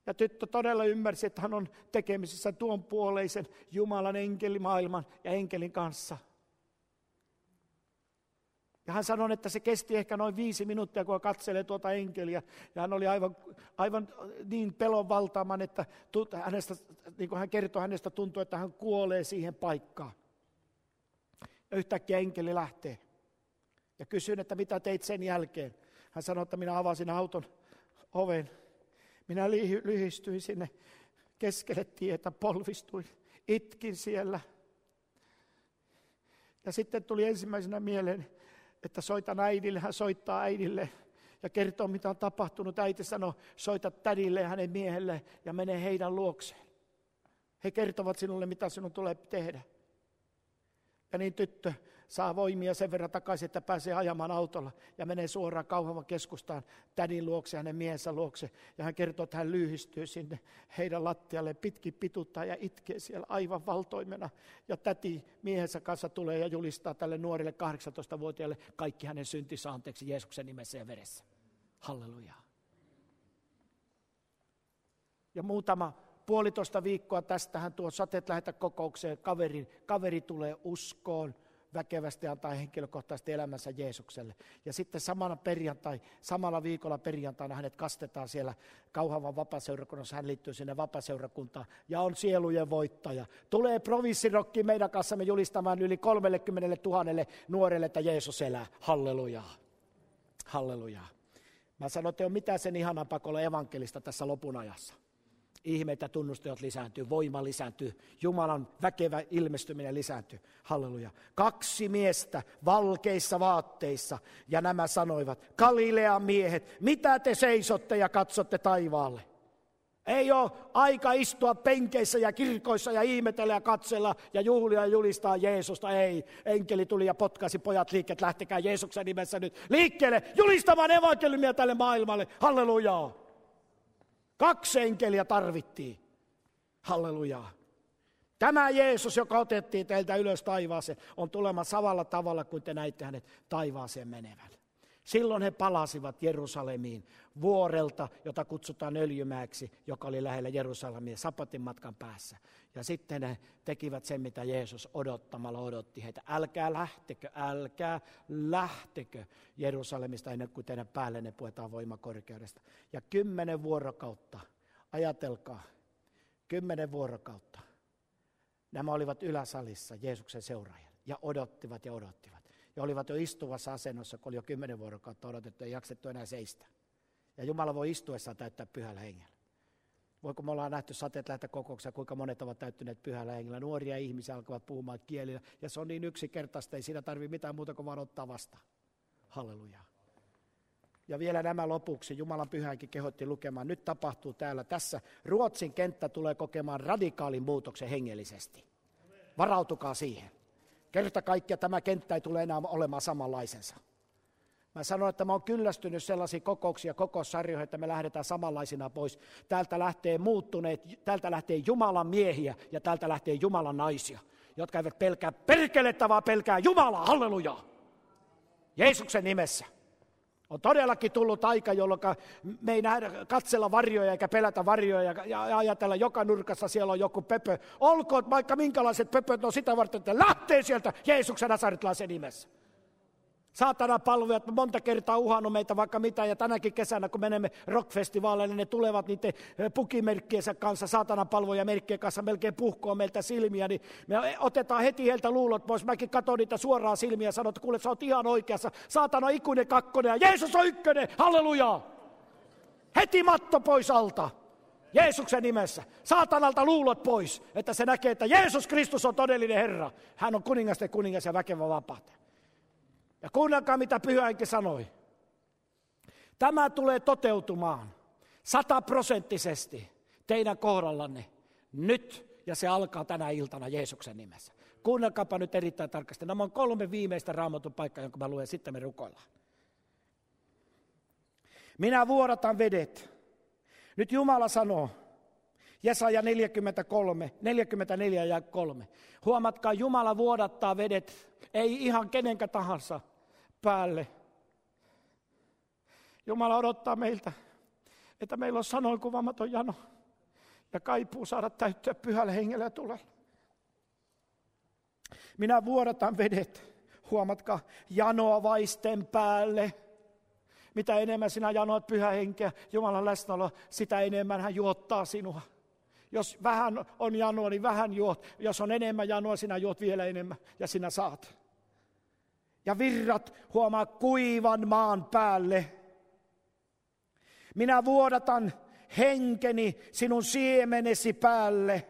Ja tyttö todella ymmärsi, että hän on tekemisissä tuon puoleisen Jumalan enkelimaailman ja enkelin kanssa. Ja hän sanoi, että se kesti ehkä noin viisi minuuttia, kun hän katselee tuota enkeliä. Ja hän oli aivan, aivan niin pelon valtaaman, että hänestä, niin kuin hän kertoi, hänestä tuntui, että hän kuolee siihen paikkaan. Ja yhtäkkiä enkeli lähtee. Ja kysyin, että mitä teit sen jälkeen. Hän sanoi, että minä avasin auton oven. Minä lyhistyin sinne keskelle tietä, polvistuin, itkin siellä. Ja sitten tuli ensimmäisenä mieleen, että soitan äidille, hän soittaa äidille ja kertoo, mitä on tapahtunut. Äiti sanoi, soita tädille ja hänen miehelle ja mene heidän luokseen. He kertovat sinulle, mitä sinun tulee tehdä. Ja niin tyttö saa voimia sen verran takaisin, että pääsee ajamaan autolla ja menee suoraan kauhavan keskustaan tädin luokse hänen miehensä luokse. Ja hän kertoo, että hän lyhistyy sinne heidän lattialle, pitkin pituttaa ja itkee siellä aivan valtoimena. Ja täti miehensä kanssa tulee ja julistaa tälle nuorelle 18-vuotiaalle kaikki hänen syntinsä anteeksi Jeesuksen nimessä ja veressä. Halleluja. Ja muutama puolitoista viikkoa tästähän tuo sateet lähetä kokoukseen, kaveri, kaveri tulee uskoon, väkevästi antaa henkilökohtaisesti elämänsä Jeesukselle. Ja sitten samana perjantai, samalla viikolla perjantaina hänet kastetaan siellä Kauhavan vapaseurakunnassa, hän liittyy sinne vapaseurakuntaan ja on sielujen voittaja. Tulee provinssirokki meidän kanssamme julistamaan yli 30 000 nuorelle, että Jeesus elää. Hallelujaa. Hallelujaa. Mä sanon, että ei ole mitään sen ihanan pakolla evankelista tässä lopun ajassa ihmeet ja tunnustajat lisääntyy, voima lisääntyy, Jumalan väkevä ilmestyminen lisääntyy. Halleluja. Kaksi miestä valkeissa vaatteissa ja nämä sanoivat, Galilean miehet, mitä te seisotte ja katsotte taivaalle? Ei ole aika istua penkeissä ja kirkoissa ja ihmetellä ja katsella ja juhlia ja julistaa Jeesusta. Ei, enkeli tuli ja potkasi pojat liikkeet, lähtekää Jeesuksen nimessä nyt liikkeelle julistamaan evankeliumia tälle maailmalle. Hallelujaa. Kaksi enkeliä tarvittiin. Hallelujaa. Tämä Jeesus, joka otettiin teiltä ylös taivaaseen, on tulema samalla tavalla kuin te näitte hänet taivaaseen menevän. Silloin he palasivat Jerusalemiin vuorelta, jota kutsutaan Öljymäeksi, joka oli lähellä Jerusalemia sapatin matkan päässä. Ja sitten he tekivät sen, mitä Jeesus odottamalla odotti heitä. Älkää lähtekö, älkää lähtekö Jerusalemista ennen kuin teidän päällenne puetaan voimakorkeudesta. Ja kymmenen vuorokautta, ajatelkaa, kymmenen vuorokautta. Nämä olivat yläsalissa Jeesuksen seuraajat ja odottivat ja odottivat. Ja olivat jo istuvassa asennossa, kun oli jo kymmenen vuorokautta odotettu ja jaksettu enää seistä. Ja Jumala voi istuessaan täyttää pyhällä hengellä. Voiko me ollaan nähty sateet lähteä kokouksessa, kuinka monet ovat täyttyneet pyhällä hengellä. Nuoria ihmisiä alkavat puhumaan kielillä. Ja se on niin yksinkertaista, ei siinä tarvitse mitään muuta kuin vaan ottaa vastaan. Halleluja. Ja vielä nämä lopuksi, Jumalan pyhänkin kehotti lukemaan, nyt tapahtuu täällä, tässä Ruotsin kenttä tulee kokemaan radikaalin muutoksen hengellisesti. Varautukaa siihen. Kerta kaikkiaan tämä kenttä ei tule enää olemaan samanlaisensa. Mä sanoin, että mä oon kyllästynyt sellaisiin kokouksia, kokoussarjoihin, että me lähdetään samanlaisina pois. Täältä lähtee muuttuneet, täältä lähtee Jumalan miehiä ja täältä lähtee Jumalan naisia, jotka eivät pelkää perkelettä, vaan pelkää Jumalaa, halleluja. Jeesuksen nimessä. On todellakin tullut aika, jolloin me ei nähdä, katsella varjoja eikä pelätä varjoja ja ajatella joka nurkassa siellä on joku pöpö. Olkoon vaikka minkälaiset pöpöt, no sitä varten, että lähtee sieltä Jeesuksen nasaritlaisen nimessä. Saatana palvojat monta kertaa uhannut meitä vaikka mitä, ja tänäkin kesänä, kun menemme rockfestivaaleille, ne tulevat niiden pukimerkkiensä kanssa, saatana palvoja merkkien kanssa, melkein puhkoa meiltä silmiä, niin me otetaan heti heiltä luulot pois. Mäkin katson niitä suoraan silmiä ja sanon, että kuule, sä oot ihan oikeassa. Saatana ikuinen kakkonen ja Jeesus on ykkönen, halleluja! Heti matto pois alta. Jeesuksen nimessä. Saatanalta luulot pois, että se näkee, että Jeesus Kristus on todellinen Herra. Hän on kuningasten kuningas ja väkevä vapaata. Ja kuunnelkaa, mitä pyhäinkin sanoi. Tämä tulee toteutumaan sataprosenttisesti teidän kohdallanne nyt, ja se alkaa tänä iltana Jeesuksen nimessä. Kuunnelkaapa nyt erittäin tarkasti. Nämä on kolme viimeistä raamatun paikkaa, jonka mä luen, sitten me rukoillaan. Minä vuoratan vedet. Nyt Jumala sanoo, Jesaja 43, 44 ja 3. Huomatkaa, Jumala vuodattaa vedet, ei ihan kenenkä tahansa päälle. Jumala odottaa meiltä, että meillä on sanoin kuvaamaton jano ja kaipuu saada täyttyä pyhällä hengellä ja tulella. Minä vuodatan vedet, huomatkaa, janoa vaisten päälle. Mitä enemmän sinä janoat pyhä henkeä, Jumalan läsnäolo, sitä enemmän hän juottaa sinua. Jos vähän on janoa, niin vähän juot. Jos on enemmän janoa, sinä juot vielä enemmän ja sinä saat. Ja virrat huomaa kuivan maan päälle. Minä vuodatan henkeni sinun siemenesi päälle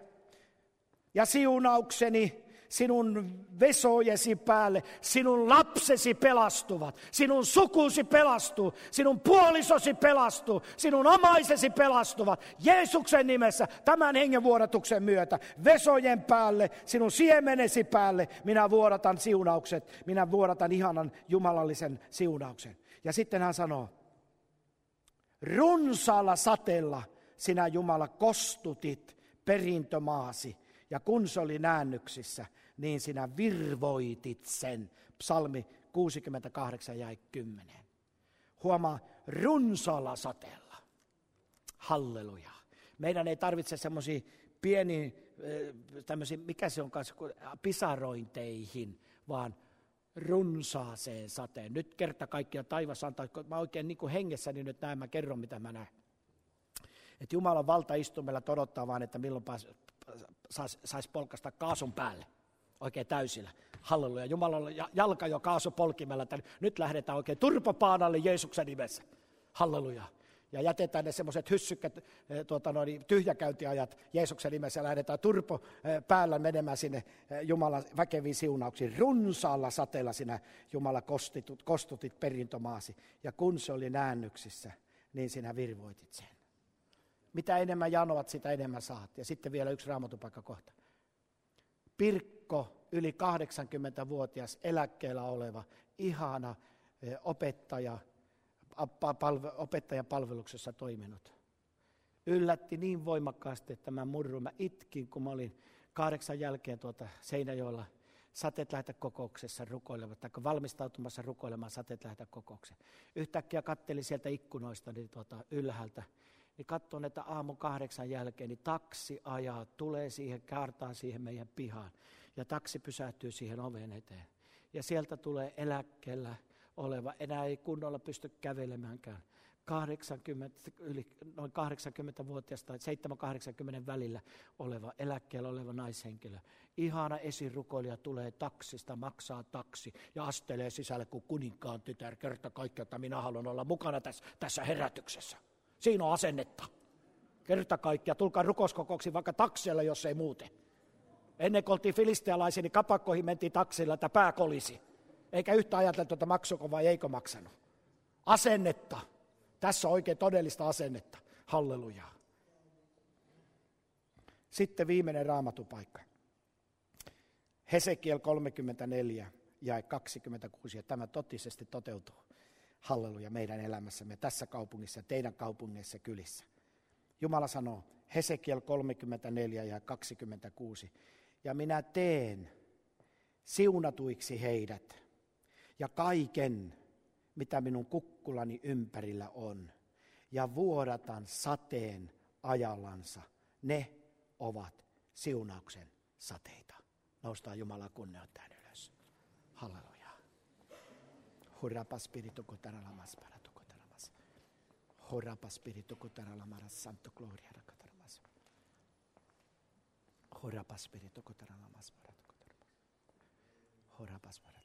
ja siunaukseni sinun vesojesi päälle, sinun lapsesi pelastuvat, sinun sukusi pelastuu, sinun puolisosi pelastuu, sinun omaisesi pelastuvat. Jeesuksen nimessä tämän hengenvuodatuksen myötä vesojen päälle, sinun siemenesi päälle minä vuodatan siunaukset, minä vuodatan ihanan jumalallisen siunauksen. Ja sitten hän sanoo, runsaalla sateella sinä Jumala kostutit perintömaasi, ja kun se oli näännyksissä, niin sinä virvoitit sen. Psalmi 68 jäi 10. Huomaa, runsaalla sateella. Halleluja. Meidän ei tarvitse semmoisia pieni, tämmöisiä, mikä se on kanssa, pisarointeihin, vaan runsaaseen sateen. Nyt kerta kaikkiaan taivas antaa, kun mä oikein niin kuin hengessäni nyt näen, mä kerron mitä mä näen. Että Jumalan valtaistumella odottaa vaan, että milloin saisi sais polkasta kaasun päälle oikein täysillä. Halleluja. Jumalalla jalka jo kaasu polkimella, nyt lähdetään oikein turpopaanalle Jeesuksen nimessä. Halleluja. Ja jätetään ne semmoiset hyssykät, eh, tuota noin, tyhjäkäyntiajat Jeesuksen nimessä lähdetään turpo eh, päällä menemään sinne eh, Jumalan väkeviin siunauksiin. Runsaalla sateella sinä Jumala kostutit perintomaasi. Ja kun se oli näännyksissä, niin sinä virvoitit sen. Mitä enemmän janovat, sitä enemmän saat. Ja sitten vielä yksi raamatupaikka kohta. Pirkko, yli 80-vuotias eläkkeellä oleva, ihana opettaja, opettajan palveluksessa toiminut. Yllätti niin voimakkaasti, että mä murruin. Mä itkin, kun mä olin kahdeksan jälkeen tuota Seinäjoella sateet lähteä kokouksessa rukoilemaan, tai valmistautumassa rukoilemaan sateet lähteä kokoukseen. Yhtäkkiä kattelin sieltä ikkunoista niin tuota, ylhäältä, niin katson, että aamu kahdeksan jälkeen, niin taksi ajaa, tulee siihen, kaartaa siihen meidän pihaan. Ja taksi pysähtyy siihen oven eteen. Ja sieltä tulee eläkkeellä oleva, enää ei kunnolla pysty kävelemäänkään. 80, yli, noin 80-vuotias tai 7-80 välillä oleva, eläkkeellä oleva naishenkilö. Ihana esirukoilija tulee taksista, maksaa taksi ja astelee sisälle kuin kuninkaan tytär. Kerta kaikkiaan, että minä haluan olla mukana tässä, tässä herätyksessä. Siinä on asennetta. Kerta kaikkiaan, tulkaa rukouskokouksiin vaikka taksilla, jos ei muuten. Ennen kuin oltiin filistealaisia, niin kapakkoihin mentiin taksilla, että pää kolisi. Eikä yhtä ajateltu, että maksuko vai eikö maksanut. Asennetta. Tässä on oikein todellista asennetta. Halleluja. Sitten viimeinen raamatupaikka. Hesekiel 34 ja 26, ja tämä totisesti toteutuu. Halleluja meidän elämässämme tässä kaupungissa, teidän kaupungeissa, kylissä. Jumala sanoo, Hesekiel 34 ja 26, ja minä teen siunatuiksi heidät ja kaiken, mitä minun kukkulani ympärillä on, ja vuodatan sateen ajallansa. Ne ovat siunauksen sateita. Noustaan Jumala kunnioittain ylös. Halleluja. Jorapa espíritu cotara la más para tu cotara más. Jorapa espíritu la mara santo gloria la cotara más. Jorapa espíritu la más para tu cotara. Jorapa.